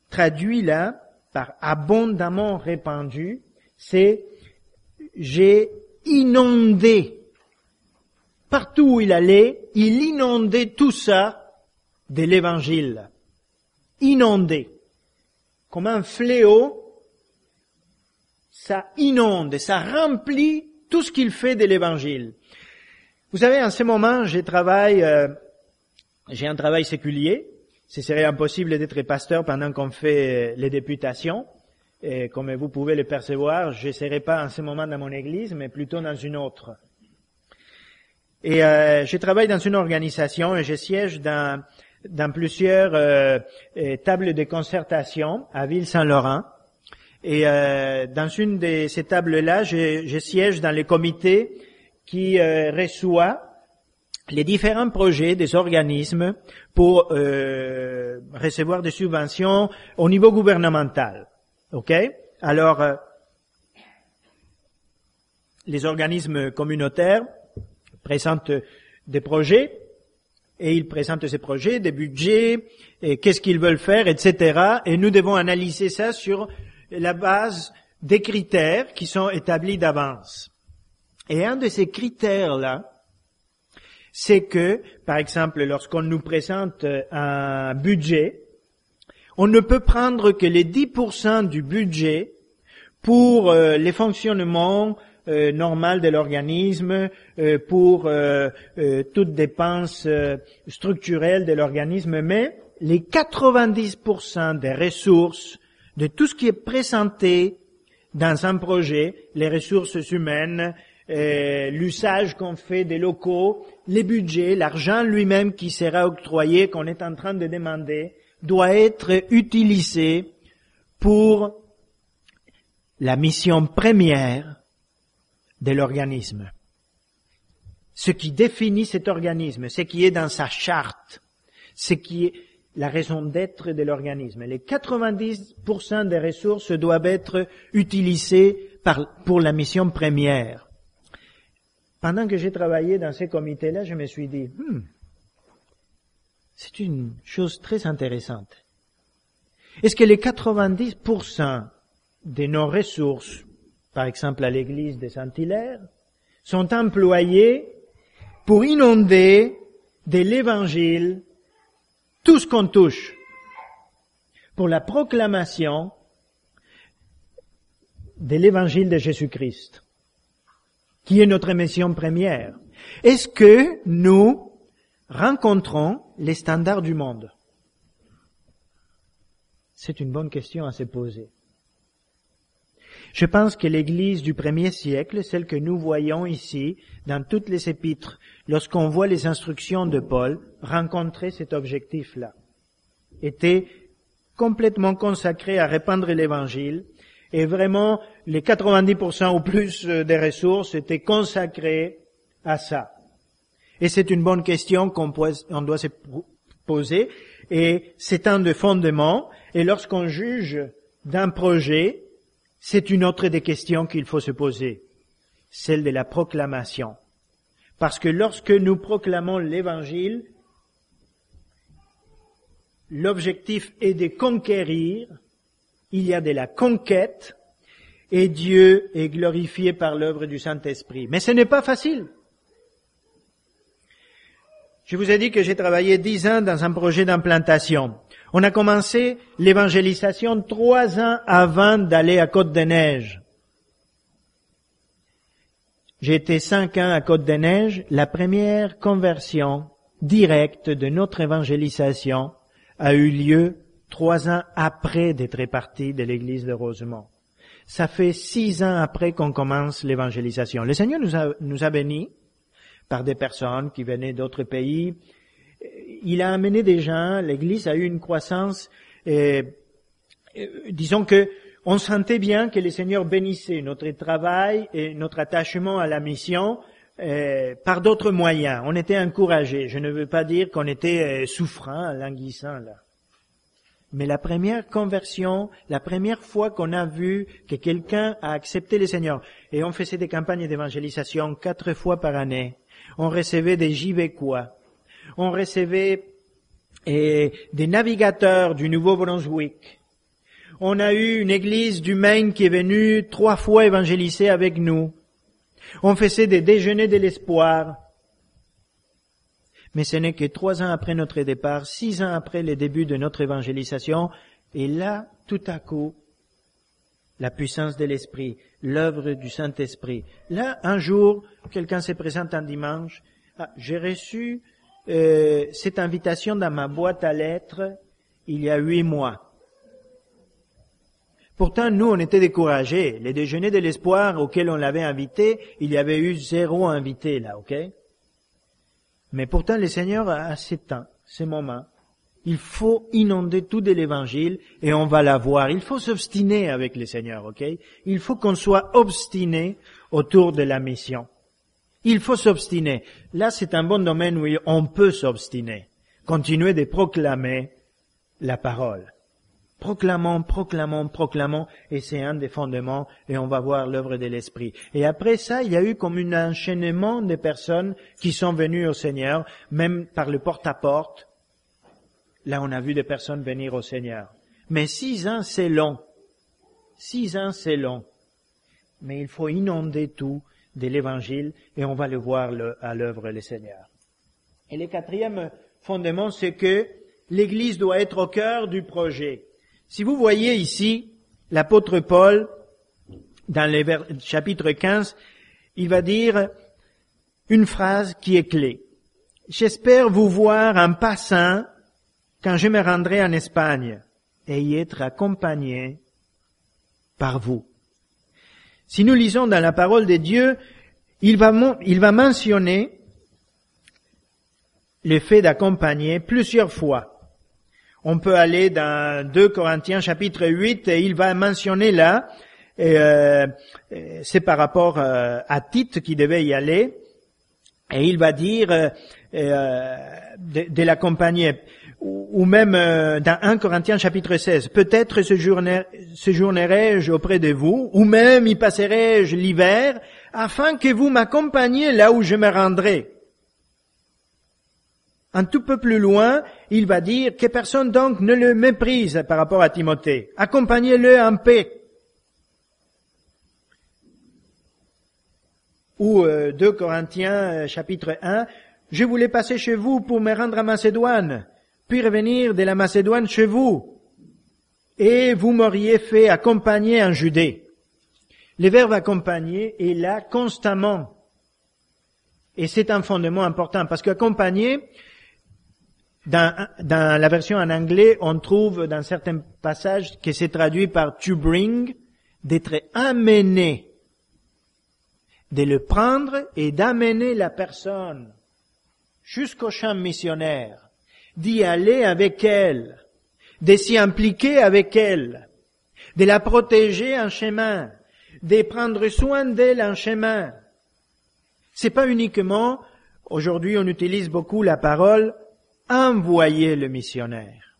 traduit là par abondamment répandu, c'est j'ai inondé. Partout où il allait, il inondait tout ça de l'évangile. Inondé. Comme un fléau, ça inonde, ça remplit tout ce qu'il fait de l'évangile. Vous savez, en ce moment, j'ai travail, euh, j'ai un travail séculier. Ce serait impossible d'être pasteur pendant qu'on fait les députations. Et comme vous pouvez le percevoir, je ne serai pas en ce moment dans mon église, mais plutôt dans une autre. Et euh, je travaille dans une organisation et je siège dans, dans plusieurs euh, tables de concertation à Ville-Saint-Laurent. Et euh, dans une de ces tables-là, je, je, siège dans les comités qui euh, reçoit les différents projets des organismes pour euh, recevoir des subventions au niveau gouvernemental. Ok? Alors, euh, les organismes communautaires présentent des projets et ils présentent ces projets, des budgets, et qu'est-ce qu'ils veulent faire, etc. Et nous devons analyser ça sur la base des critères qui sont établis d'avance. Et un de ces critères-là, c'est que, par exemple, lorsqu'on nous présente un budget, on ne peut prendre que les 10% du budget pour euh, les fonctionnements euh, normaux de l'organisme, euh, pour euh, toute dépense structurelle de l'organisme, mais les 90% des ressources de tout ce qui est présenté dans un projet, les ressources humaines, euh, l'usage qu'on fait des locaux, les budgets, l'argent lui-même qui sera octroyé, qu'on est en train de demander, doit être utilisé pour la mission première de l'organisme. Ce qui définit cet organisme, ce qui est dans sa charte, ce qui est la raison d'être de l'organisme. Les 90% des ressources doivent être utilisées pour la mission première. Pendant que j'ai travaillé dans ces comités-là, je me suis dit, hmm, c'est une chose très intéressante. Est-ce que les 90% de nos ressources, par exemple à l'église de Saint-Hilaire, sont employées pour inonder de l'évangile tout ce qu'on touche pour la proclamation de l'évangile de Jésus-Christ, qui est notre mission première. Est-ce que nous rencontrons les standards du monde? C'est une bonne question à se poser. Je pense que l'Église du premier siècle, celle que nous voyons ici, dans toutes les épîtres, lorsqu'on voit les instructions de Paul, rencontrer cet objectif-là. était complètement consacré à répandre l'évangile et vraiment les 90% ou plus des ressources étaient consacrées à ça. Et c'est une bonne question qu'on doit se poser et c'est un des fondements et lorsqu'on juge d'un projet, c'est une autre des questions qu'il faut se poser, celle de la proclamation. Parce que lorsque nous proclamons l'évangile, l'objectif est de conquérir, il y a de la conquête, et Dieu est glorifié par l'œuvre du Saint-Esprit. Mais ce n'est pas facile. Je vous ai dit que j'ai travaillé dix ans dans un projet d'implantation. On a commencé l'évangélisation trois ans avant d'aller à Côte-des-Neiges. J'ai été cinq ans à Côte-des-Neiges. La première conversion directe de notre évangélisation a eu lieu trois ans après d'être parti de l'église de Rosemont. Ça fait six ans après qu'on commence l'évangélisation. Le Seigneur nous a, nous a bénis par des personnes qui venaient d'autres pays. Il a amené des gens, l'Église a eu une croissance, et, disons que on sentait bien que le Seigneur bénissait notre travail et notre attachement à la mission euh, par d'autres moyens. On était encouragés. Je ne veux pas dire qu'on était euh, souffrant, languissant là. Mais la première conversion, la première fois qu'on a vu que quelqu'un a accepté le Seigneur, et on faisait des campagnes d'évangélisation quatre fois par année, on recevait des Gibécois, on recevait eh, des navigateurs du Nouveau-Brunswick. On a eu une église du Maine qui est venue trois fois évangéliser avec nous. On faisait des déjeuners de l'espoir. Mais ce n'est que trois ans après notre départ, six ans après le début de notre évangélisation, et là, tout à coup, la puissance de l'Esprit, l'œuvre du Saint-Esprit. Là, un jour, quelqu'un se présente un dimanche, ah, j'ai reçu euh, cette invitation dans ma boîte à lettres il y a huit mois. Pourtant, nous, on était découragés. Les déjeuners de l'espoir auxquels on l'avait invité, il y avait eu zéro invité là, ok? Mais pourtant, le Seigneur a ces temps, ces moments, il faut inonder tout de l'évangile et on va l'avoir. Il faut s'obstiner avec le Seigneur, ok? Il faut qu'on soit obstiné autour de la mission. Il faut s'obstiner. Là, c'est un bon domaine où on peut s'obstiner. Continuer de proclamer la parole. Proclamons, proclamons, proclamons, et c'est un des fondements, et on va voir l'œuvre de l'Esprit. Et après ça, il y a eu comme un enchaînement de personnes qui sont venues au Seigneur, même par le porte-à-porte, Là, on a vu des personnes venir au Seigneur. Mais six ans, c'est long. Six ans, c'est long. Mais il faut inonder tout de l'évangile et on va le voir à l'œuvre le Seigneur. Et le quatrième fondement, c'est que l'Église doit être au cœur du projet. Si vous voyez ici l'apôtre Paul, dans le chapitre 15, il va dire une phrase qui est clé. J'espère vous voir en passant quand je me rendrai en Espagne et y être accompagné par vous. Si nous lisons dans la parole de Dieu, il va, il va mentionner le fait d'accompagner plusieurs fois. On peut aller dans 2 Corinthiens chapitre 8 et il va mentionner là, euh, c'est par rapport euh, à Tite qui devait y aller, et il va dire euh, de, l'accompagner. Ou même dans 1 Corinthiens chapitre 16, peut-être séjournerai-je auprès de vous, ou même y passerai-je l'hiver, afin que vous m'accompagniez là où je me rendrai. Un tout peu plus loin, il va dire que personne donc ne le méprise par rapport à Timothée. Accompagnez-le en paix. Ou 2 euh, Corinthiens euh, chapitre 1, je voulais passer chez vous pour me rendre à Macédoine puis revenir de la Macédoine chez vous, et vous m'auriez fait accompagner en Judée. Le verbe accompagner est là constamment. Et c'est un fondement important, parce qu'accompagner, dans, dans, la version en anglais, on trouve dans certains passages que c'est traduit par to bring, d'être amené, de le prendre et d'amener la personne jusqu'au champ missionnaire d'y aller avec elle. de s'y impliquer avec elle, de la protéger en chemin, de prendre soin d'elle en chemin. C'est pas uniquement, aujourd'hui on utilise beaucoup la parole envoyer le missionnaire.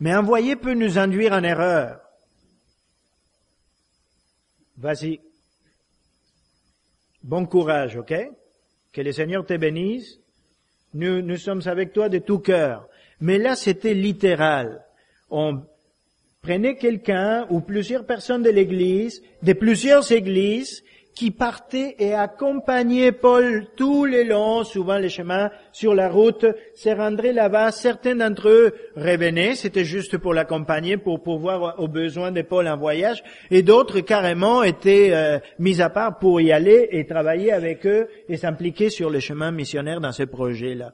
Mais envoyer peut nous induire en erreur. Vas-y. Bon courage, ok? Que le Seigneur te bénisse. Nous, nous sommes avec toi de tout cœur. Mais là, c'était littéral. On prenait quelqu'un ou plusieurs personnes de l'église, de plusieurs églises, qui partaient et accompagnaient Paul tout les longs, souvent les chemins sur la route, se rendraient là-bas. Certains d'entre eux revenaient, c'était juste pour l'accompagner, pour pouvoir aux besoins de Paul en voyage, et d'autres carrément étaient euh, mis à part pour y aller et travailler avec eux et s'impliquer sur le chemin missionnaire dans ce projet-là.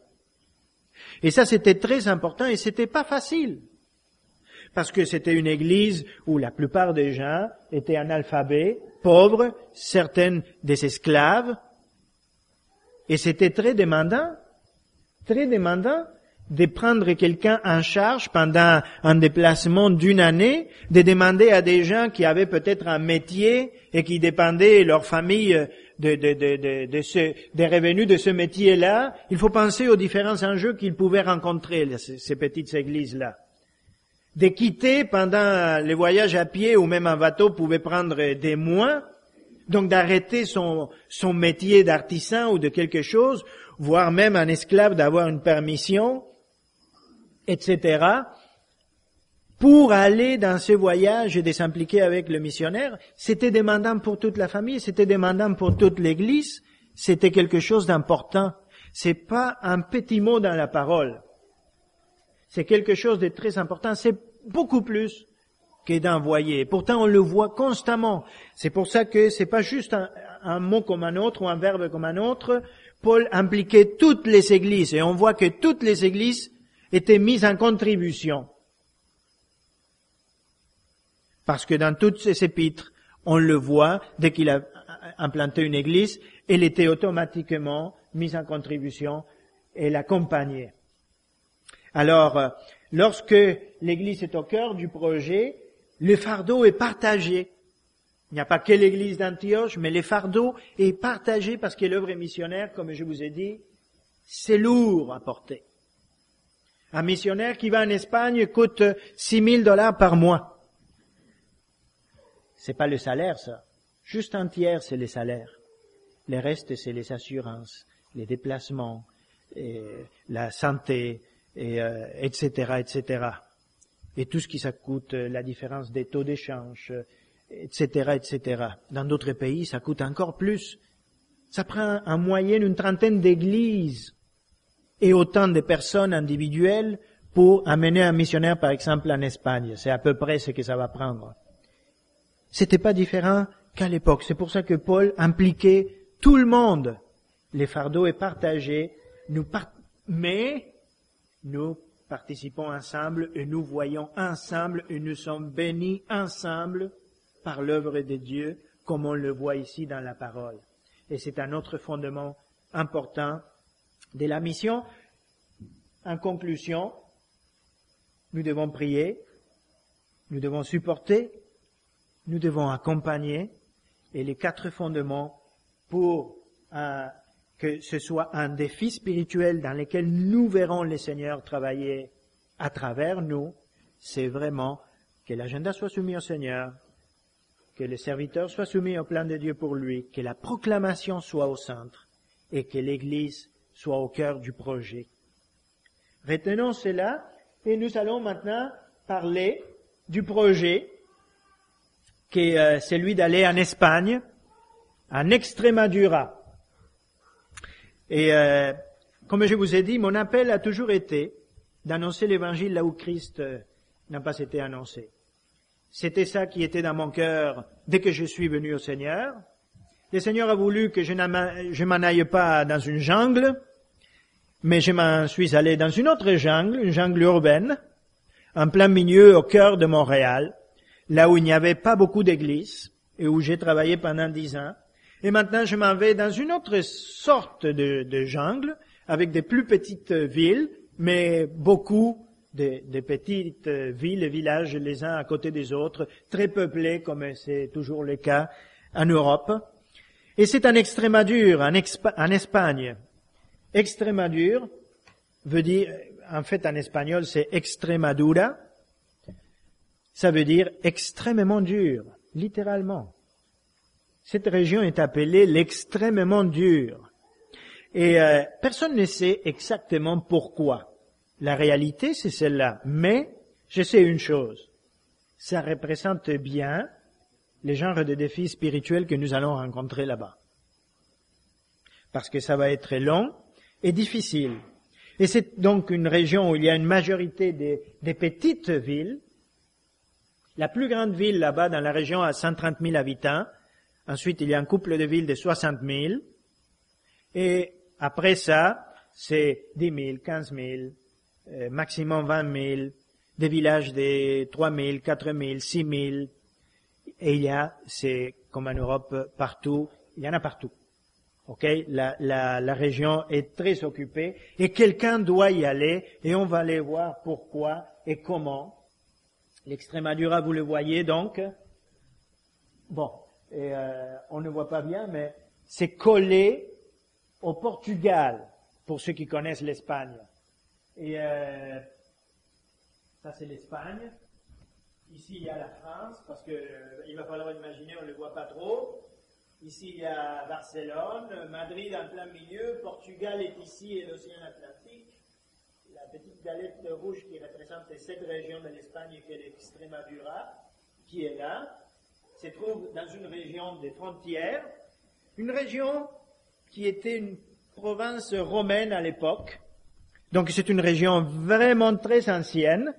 Et ça, c'était très important et c'était pas facile. Parce que c'était une église où la plupart des gens étaient analphabètes, pauvres, certaines des esclaves, et c'était très demandant, très demandant de prendre quelqu'un en charge pendant un déplacement d'une année, de demander à des gens qui avaient peut-être un métier et qui dépendaient leur famille de, de, de, de, ce, des revenus de ce métier-là. Il faut penser aux différents enjeux qu'ils pouvaient rencontrer, ces petites églises-là. De quitter pendant les voyages à pied ou même en bateau pouvait prendre des mois, donc d'arrêter son, son métier d'artisan ou de quelque chose, voire même un esclave d'avoir une permission, etc., pour aller dans ce voyage et de s'impliquer avec le missionnaire, c'était demandant pour toute la famille, c'était demandant pour toute l'église, c'était quelque chose d'important. C'est pas un petit mot dans la parole. C'est quelque chose de très important. C'est beaucoup plus que d'envoyer. Pourtant, on le voit constamment. C'est pour ça que c'est pas juste un, mot comme un autre ou un verbe comme un autre. Paul impliquait toutes les églises et on voit que toutes les églises étaient mises en contribution. Parce que dans toutes ces épîtres, on le voit, dès qu'il a implanté une église, elle était automatiquement mise en contribution et l'accompagnait. Alors, euh, lorsque l'Église est au cœur du projet, le fardeau est partagé. Il n'y a pas que l'Église d'Antioche, mais le fardeau est partagé parce que l'œuvre missionnaire, comme je vous ai dit, c'est lourd à porter. Un missionnaire qui va en Espagne coûte 6 000 dollars par mois. C'est pas le salaire, ça. Juste un tiers, c'est les salaires. Le reste, c'est les assurances, les déplacements, la santé, et, euh, etc., etc. Et tout ce qui ça coûte, euh, la différence des taux d'échange, etc., etc. Dans d'autres pays, ça coûte encore plus. Ça prend en moyenne une trentaine d'églises et autant de personnes individuelles pour amener un missionnaire, par exemple, en Espagne. C'est à peu près ce que ça va prendre. C'était pas différent qu'à l'époque. C'est pour ça que Paul impliquait tout le monde. Les fardeaux est partagé. Nous mais nous participons ensemble et nous voyons ensemble et nous sommes bénis ensemble par l'œuvre de Dieu, comme on le voit ici dans la parole. Et c'est un autre fondement important de la mission. En conclusion, nous devons prier, nous devons supporter, nous devons accompagner, et les quatre fondements pour un que ce soit un défi spirituel dans lequel nous verrons le Seigneur travailler à travers nous, c'est vraiment que l'agenda soit soumis au Seigneur, que le serviteur soit soumis au plan de Dieu pour lui, que la proclamation soit au centre et que l'Église soit au cœur du projet. Retenons cela et nous allons maintenant parler du projet qui est euh, celui d'aller en Espagne, en Extremadura. Et euh, comme je vous ai dit, mon appel a toujours été d'annoncer l'évangile là où Christ euh, n'a pas été annoncé. C'était ça qui était dans mon cœur dès que je suis venu au Seigneur. Le Seigneur a voulu que je m'en aille pas dans une jungle, mais je m'en suis allé dans une autre jungle, une jungle urbaine, en plein milieu au cœur de Montréal, là où il n'y avait pas beaucoup d'églises et où j'ai travaillé pendant dix ans. Et maintenant, je m'en vais dans une autre sorte de, jungle, avec des plus petites villes, mais beaucoup des, des petites villes et villages les uns à côté des autres, très peuplés comme c'est toujours le cas en Europe. Et c'est en Extrémadure, en, en Espagne. Extrémadure veut dire, en fait en espagnol c'est Extremadura, ça veut dire extrêmement dur, littéralement. Cette région est appelée l'extrêmement dur. Et euh, personne ne sait exactement pourquoi. La réalité, c'est celle-là. Mais je sais une chose. Ça représente bien les genres de défis spirituels que nous allons rencontrer là-bas. Parce que ça va être long et difficile. Et c'est donc une région où il y a une majorité des, des petites villes. La plus grande ville là-bas dans la région a 130 000 habitants. Ensuite, il y a un couple de villes de 60 000. Et après ça, c'est 10 000, 15 000, euh, maximum 20 000, des villages de 3 000, 4 000, 6 000. Et il y a, c'est comme en Europe, partout, il y en a partout. Ok, la, la, la région est très occupée et quelqu'un doit y aller et on va aller voir pourquoi et comment. L'extrémadura, vous le voyez donc. Bon, et euh, on ne voit pas bien, mais c'est collé au Portugal, pour ceux qui connaissent l'Espagne. Et euh, ça, c'est l'Espagne. Ici, il y a la France, parce que euh, va falloir imaginer, on ne le voit pas trop. Ici, il y a Barcelone, Madrid en plein milieu, Portugal est ici et l'océan Atlantique. La petite galette rouge qui représente cette région de l'Espagne qui est l'Extremadura, qui est là, se trouve dans une région des frontières, une région qui était une province romaine à l'époque, donc c'est une région vraiment très ancienne,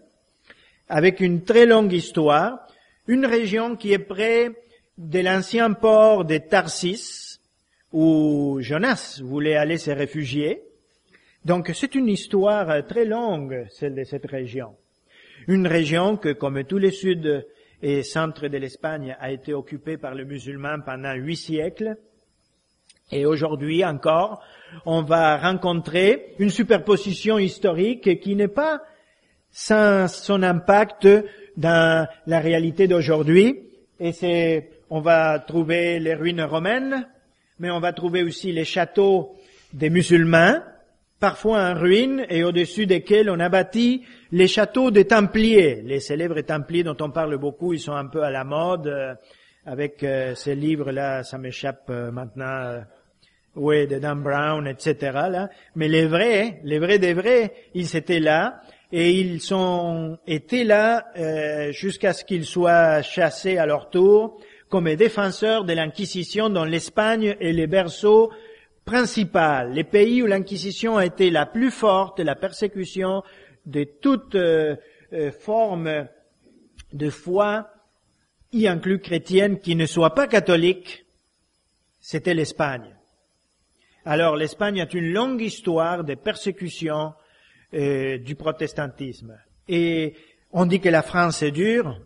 avec une très longue histoire, une région qui est près de l'ancien port de Tarsis, où Jonas voulait aller se réfugier. Donc c'est une histoire très longue, celle de cette région. Une région que, comme tous les sud et centres de l'Espagne, a été occupée par les musulmans pendant huit siècles. Et aujourd'hui encore, on va rencontrer une superposition historique qui n'est pas sans son impact dans la réalité d'aujourd'hui. Et c'est, on va trouver les ruines romaines, mais on va trouver aussi les châteaux des musulmans, parfois en ruine et au-dessus desquels on a bâti les châteaux des Templiers, les célèbres Templiers dont on parle beaucoup, ils sont un peu à la mode, euh, avec euh, ces livres-là, ça m'échappe euh, maintenant, oui, de Dan Brown, etc. Là. Mais les vrais, les vrais des vrais, ils étaient là et ils sont été là euh, jusqu'à ce qu'ils soient chassés à leur tour comme défenseurs de l'Inquisition dans l'Espagne et les berceaux principaux, les pays où l'Inquisition a été la plus forte, la persécution de toute euh, euh, forme de foi, y inclus chrétienne, qui ne soit pas catholique, c'était l'Espagne. Alors l'Espagne a une longue histoire de persécution euh, du protestantisme. Et on dit que la France est dure.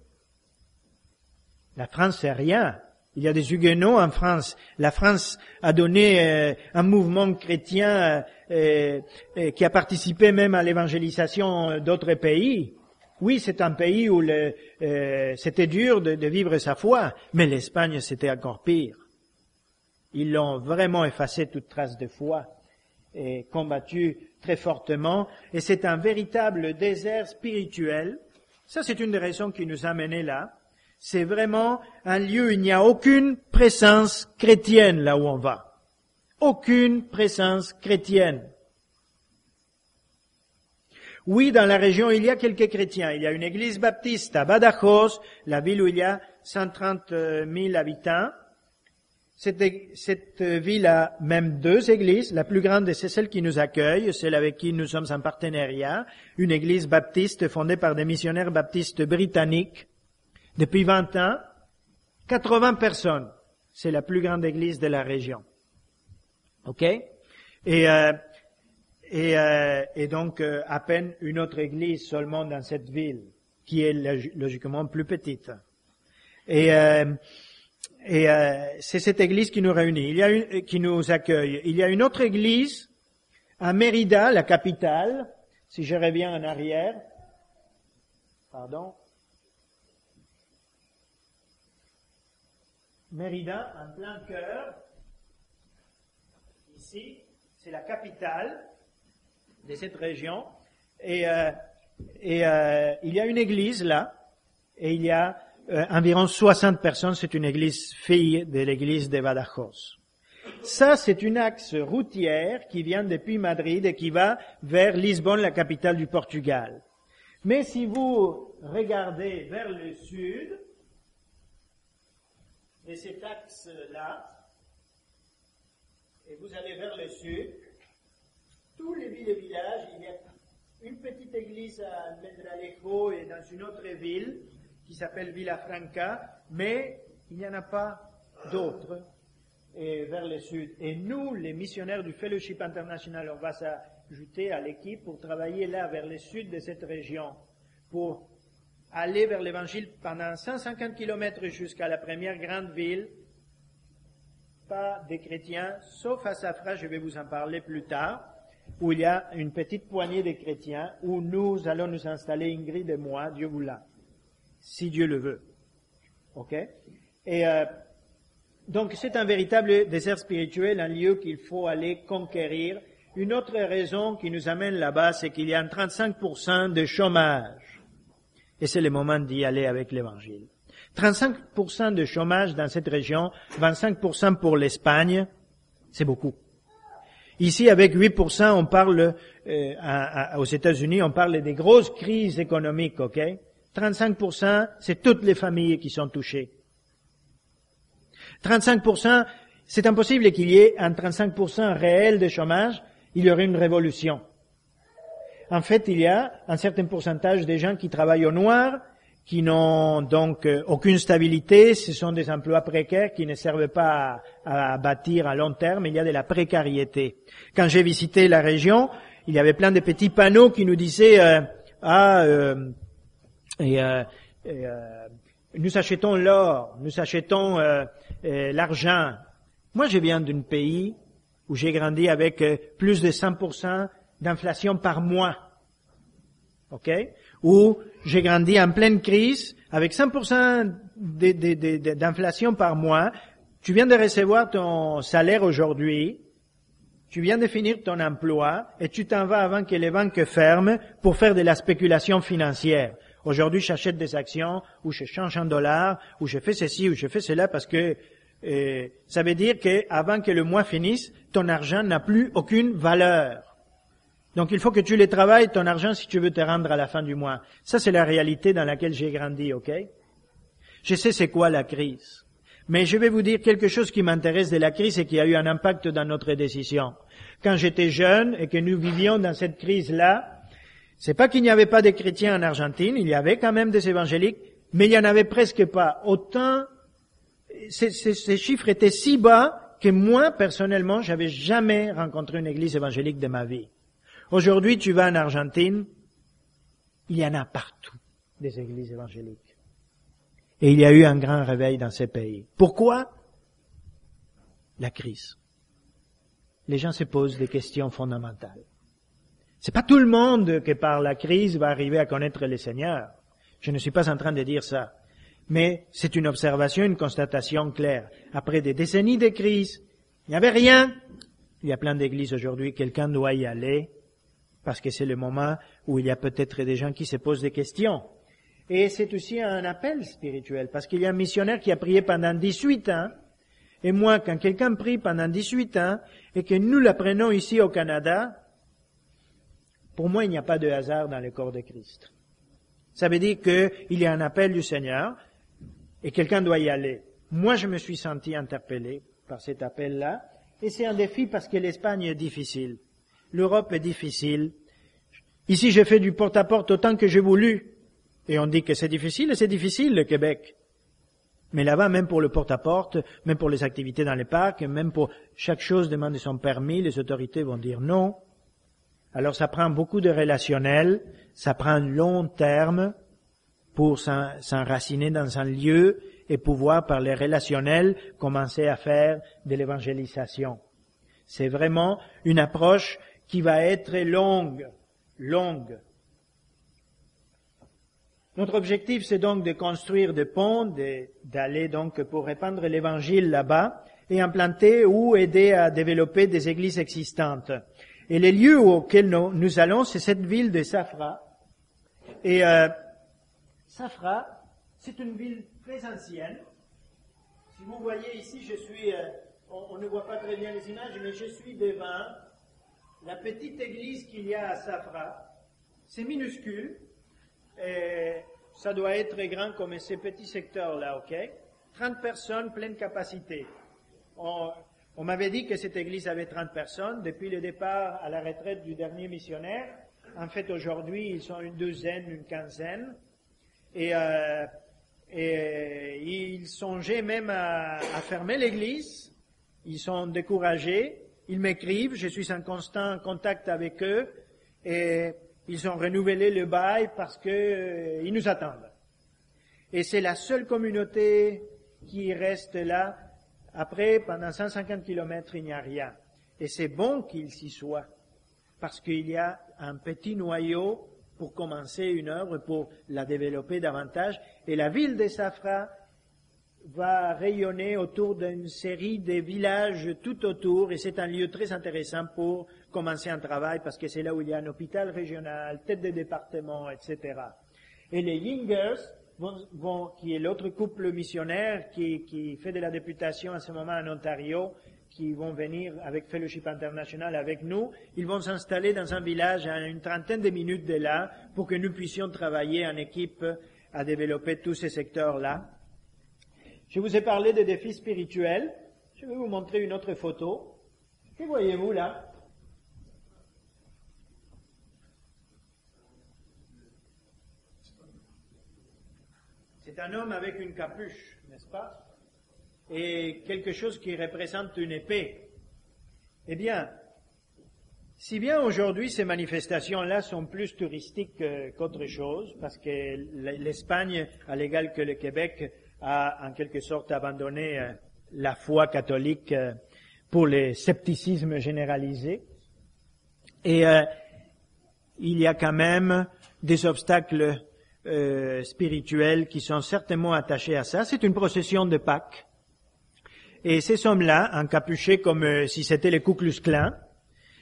La France c'est rien. Il y a des huguenots en France. La France a donné euh, un mouvement chrétien euh, qui a participé même à l'évangélisation d'autres pays. Oui, c'est un pays où c'était dur de, de vivre sa foi, mais l'Espagne c'était encore pire. Ils l'ont vraiment effacé toute trace de foi et combattu très fortement. Et c'est un véritable désert spirituel. Ça, c'est une des raisons qui nous a menés là. C'est vraiment un lieu où il n'y a aucune présence chrétienne là où on va. Aucune présence chrétienne. Oui, dans la région, il y a quelques chrétiens. Il y a une église baptiste à Badajoz, la ville où il y a 130 000 habitants. Cette, ville a même deux églises. La plus grande, c'est celle qui nous accueille, celle avec qui nous sommes en partenariat, une église baptiste fondée par des missionnaires baptistes britanniques depuis 20 ans. 80 personnes. C'est la plus grande église de la région. OK? Et, euh, et, euh, et donc euh, à peine une autre église seulement dans cette ville, qui est logiquement plus petite. Et et c'est cette église qui nous réunit, il y a une, qui nous accueille. Il y a une autre église à Mérida, la capitale, si je reviens en arrière. pardon, Mérida, en plein cœur. Ici, c'est la capitale de cette région. Et, euh, et euh, il y a une église là, et il y a euh, environ 60 personnes. C'est une église fille de l'église de Badajoz. Ça, c'est une axe routière qui vient depuis Madrid et qui va vers Lisbonne, la capitale du Portugal. Mais si vous regardez vers le sud, de cet axe-là, et vous allez vers le sud, tous les villes et villages, il y a une petite église à Medralejo et dans une autre ville qui s'appelle Villafranca, mais il n'y en a pas d'autres vers le sud. Et nous, les missionnaires du Fellowship International, on va s'ajouter à l'équipe pour travailler là, vers le sud de cette région, pour aller vers l'évangile pendant 150 kilomètres jusqu'à la première grande ville. Pas des chrétiens, sauf à Safra, je vais vous en parler plus tard, où il y a une petite poignée de chrétiens, où nous allons nous installer, Ingrid et moi, Dieu vous l'a, si Dieu le veut. Ok? Et euh, donc c'est un véritable désert spirituel, un lieu qu'il faut aller conquérir. Une autre raison qui nous amène là-bas, c'est qu'il y a un 35% de chômage. Et c'est le moment d'y aller avec l'évangile. 35% de chômage dans cette région, 25% pour l'Espagne, c'est beaucoup. Ici, avec 8%, on parle, euh, aux États-Unis, on parle des grosses crises économiques, ok? 35%, c'est toutes les familles qui sont touchées. 35%, c'est impossible qu'il y ait un 35% réel de chômage, il y aurait une révolution. En fait, il y a un certain pourcentage de gens qui travaillent au noir, qui n'ont donc euh, aucune stabilité, ce sont des emplois précaires qui ne servent pas à, bâtir à long terme, il y a de la précarité. Quand j'ai visité la région, il y avait plein de petits panneaux qui nous disaient euh, ah euh, et, nous achetons l'or, nous achetons l'argent. Moi, je viens d'un pays où j'ai grandi avec plus de 100% d'inflation par mois. OK? Où j'ai grandi en pleine crise avec 100% d'inflation par mois. Tu viens de recevoir ton salaire aujourd'hui. Tu viens de finir ton emploi et tu t'en vas avant que les banques ferment pour faire de la spéculation financière. Aujourd'hui, j'achète des actions ou je change en dollars ou je fais ceci ou je fais cela parce que euh, ça veut dire qu'avant que le mois finisse, ton argent n'a plus aucune valeur. Donc il faut que tu les travailles, ton argent, si tu veux te rendre à la fin du mois. Ça, c'est la réalité dans laquelle j'ai grandi, ok? Je sais c'est quoi la crise. Mais je vais vous dire quelque chose qui m'intéresse de la crise et qui a eu un impact dans notre décision. Quand j'étais jeune et que nous vivions dans cette crise-là, c'est pas qu'il n'y avait pas de chrétiens en Argentine, il y avait quand même des évangéliques, mais il n'y en avait presque pas. Autant, ces, ces chiffres étaient si bas que moi, personnellement, j'avais jamais rencontré une église évangélique de ma vie. Aujourd'hui, tu vas en Argentine, il y en a partout des églises évangéliques. Et il y a eu un grand réveil dans ces pays. Pourquoi? La crise. Les gens se posent des questions fondamentales. C'est pas tout le monde qui par la crise va arriver à connaître le Seigneur. Je ne suis pas en train de dire ça. Mais c'est une observation, une constatation claire. Après des décennies de crise, il n'y avait rien. Il y a plein d'églises aujourd'hui, quelqu'un doit y aller parce que c'est le moment où il y a peut-être des gens qui se posent des questions. Et c'est aussi un appel spirituel, parce qu'il y a un missionnaire qui a prié pendant 18 ans, et moi, quand quelqu'un prie pendant 18 ans, et que nous l'apprenons ici au Canada, pour moi, il n'y a pas de hasard dans le corps de Christ. Ça veut dire qu'il y a un appel du Seigneur, et quelqu'un doit y aller. Moi, je me suis senti interpellé par cet appel-là, et c'est un défi parce que l'Espagne est difficile l'Europe est difficile. Ici, j'ai fait du porte-à-porte autant que j'ai voulu. Et on dit que c'est difficile, et c'est difficile, le Québec. Mais là-bas, même pour le porte-à-porte, même pour les activités dans les parcs, même pour chaque chose demande son permis, les autorités vont dire non. Alors ça prend beaucoup de relationnel, ça prend long terme pour s'enraciner dans un lieu et pouvoir, par les relationnels, commencer à faire de l'évangélisation. C'est vraiment une approche qui va être longue, longue. Notre objectif, c'est donc de construire des ponts, d'aller donc pour répandre l'évangile là-bas et implanter ou aider à développer des églises existantes. Et les lieux auxquels nous, allons, c'est cette ville de Safra. Et euh, Safra, c'est une ville très ancienne. Si vous voyez ici, je suis, euh, on, on, ne voit pas très bien les images, mais je suis devant la petite église qu'il y a à Safra. C'est minuscule, et ça doit être grand comme ces petits secteurs-là, ok? 30 personnes, pleine capacité. On, m'avait dit que cette église avait 30 personnes depuis le départ à la retraite du dernier missionnaire. En fait, aujourd'hui, ils sont une douzaine, une quinzaine. Et, euh, et ils songeaient même à fermer l'église. Ils sont découragés. Ils m'écrivent. Je suis en constant contact avec eux. Et ils ont renouvelé le bail parce que euh, ils nous attendent. Et c'est la seule communauté qui reste là. Après, pendant 150 kilomètres, il n'y a rien. Et c'est bon qu'il s'y soit, parce qu'il y a un petit noyau pour commencer une œuvre, pour la développer davantage. Et la ville de Safra va rayonner autour d'une série de villages tout autour, et c'est un lieu très intéressant pour commencer un travail parce que c'est là où il y a un hôpital régional, tête de département, etc. Et les Yingers, vont, vont, qui est l'autre couple missionnaire qui, qui, fait de la députation à ce moment en Ontario, qui vont venir avec Fellowship International avec nous, ils vont s'installer dans un village à une trentaine de minutes de là pour que nous puissions travailler en équipe à développer tous ces secteurs-là. Je vous ai parlé des défis spirituels. Je vais vous montrer une autre photo. Que voyez-vous là? C'est un homme avec une capuche, n'est-ce pas? Et quelque chose qui représente une épée. Eh bien, si bien aujourd'hui ces manifestations-là sont plus touristiques qu'autre chose, parce que l'Espagne, à l'égal que le Québec, a en quelque sorte abandonné euh, la foi catholique euh, pour le scepticisme généralisé. Et euh, il y a quand même des obstacles euh, spirituels qui sont certainement attachés à ça. C'est une procession de Pâques. Et ces hommes-là, encapuchés comme si c'était les Ku Klux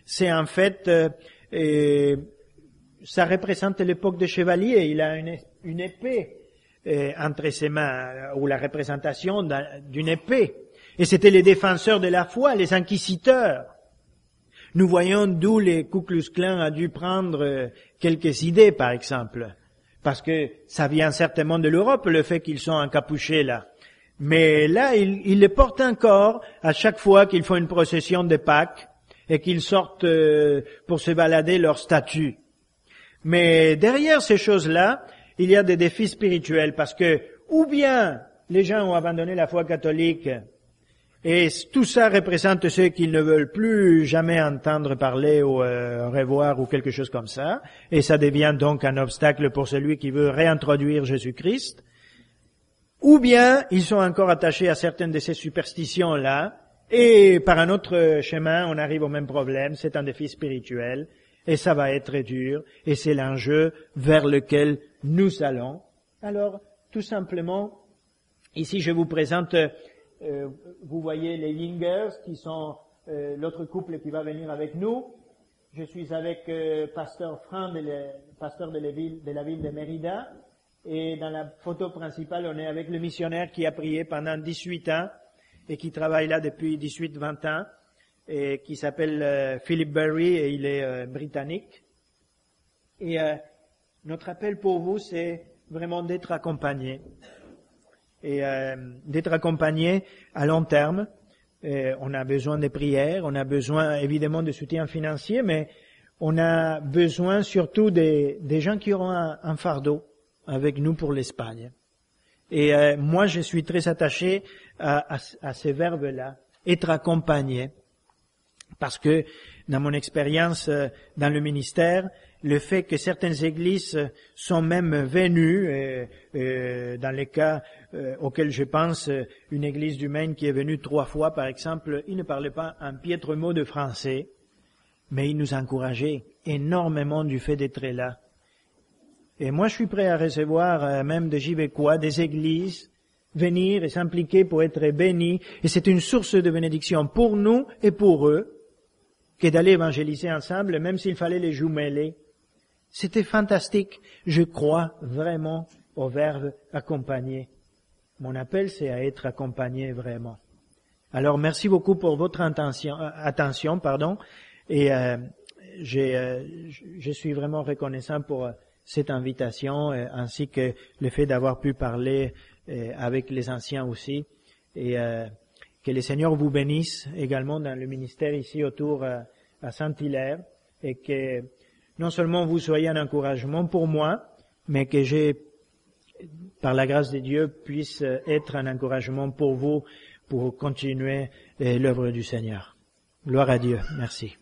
c'est en fait, ça représente l'époque des chevaliers. Il a une, une épée euh, entre ses mains, ou la représentation d'une épée. Et c'était les défenseurs de la foi, les inquisiteurs. Nous voyons d'où les Ku Klux Klan a dû prendre quelques idées, par exemple parce que ça vient certainement de l'Europe, le fait qu'ils sont encapuchés là. Mais là, ils, ils les portent encore à chaque fois qu'ils font une procession de Pâques et qu'ils sortent euh, pour se balader leur statut. Mais derrière ces choses-là, il y a des défis spirituels parce que ou bien les gens ont abandonné la foi catholique et tout ça représente ceux qui ne veulent plus jamais entendre parler ou euh, revoir ou quelque chose comme ça. Et ça devient donc un obstacle pour celui qui veut réintroduire Jésus-Christ. Ou bien ils sont encore attachés à certaines de ces superstitions-là. Et par un autre chemin, on arrive au même problème. C'est un défi spirituel. Et ça va être dur. Et c'est l'enjeu vers lequel nous allons. Alors, tout simplement, ici je vous présente euh, vous voyez les Lingers qui sont euh, l'autre couple qui va venir avec nous. Je suis avec euh, pasteur Franck, pasteur de la, ville, de Mérida. Et dans la photo principale, on est avec le missionnaire qui a prié pendant 18 ans et qui travaille là depuis 18-20 ans et qui s'appelle Philip Berry et il est britannique. Et notre appel pour vous, c'est vraiment d'être accompagné et euh, d'être accompagné à long terme. Et on a besoin de prières, on a besoin évidemment de soutien financier, mais on a besoin surtout des, gens qui auront un, fardeau avec nous pour l'Espagne. Et euh, moi, je suis très attaché à ces verbes-là, être accompagné, parce que dans mon expérience euh, dans le ministère, le fait que certaines églises sont même venues, euh, euh, dans les cas euh, auxquels je pense, une église du Maine qui est venue trois fois, par exemple, il ne parlait pas un piètre mot de français, mais il nous encourageait énormément du fait d'être là. Et moi, je suis prêt à recevoir même des Jivécois, des églises, venir et s'impliquer pour être bénis. Et c'est une source de bénédiction pour nous et pour eux que d'aller évangéliser ensemble, même s'il fallait les jumeler. C'était fantastique. Je crois vraiment au verbe accompagner. Mon appel, c'est à être accompagné vraiment. Alors, merci beaucoup pour votre attention, euh, attention pardon, et euh, je suis vraiment reconnaissant pour cette invitation, ainsi que le fait d'avoir pu parler avec les anciens aussi. Et euh, que le Seigneur vous bénisse également dans le ministère ici autour euh, à Saint-Hilaire et que non seulement vous soyez un encouragement pour moi, mais que j'ai, par la grâce de Dieu, puisse être un encouragement pour vous pour continuer euh, l'œuvre du Seigneur. Gloire à Dieu. Merci.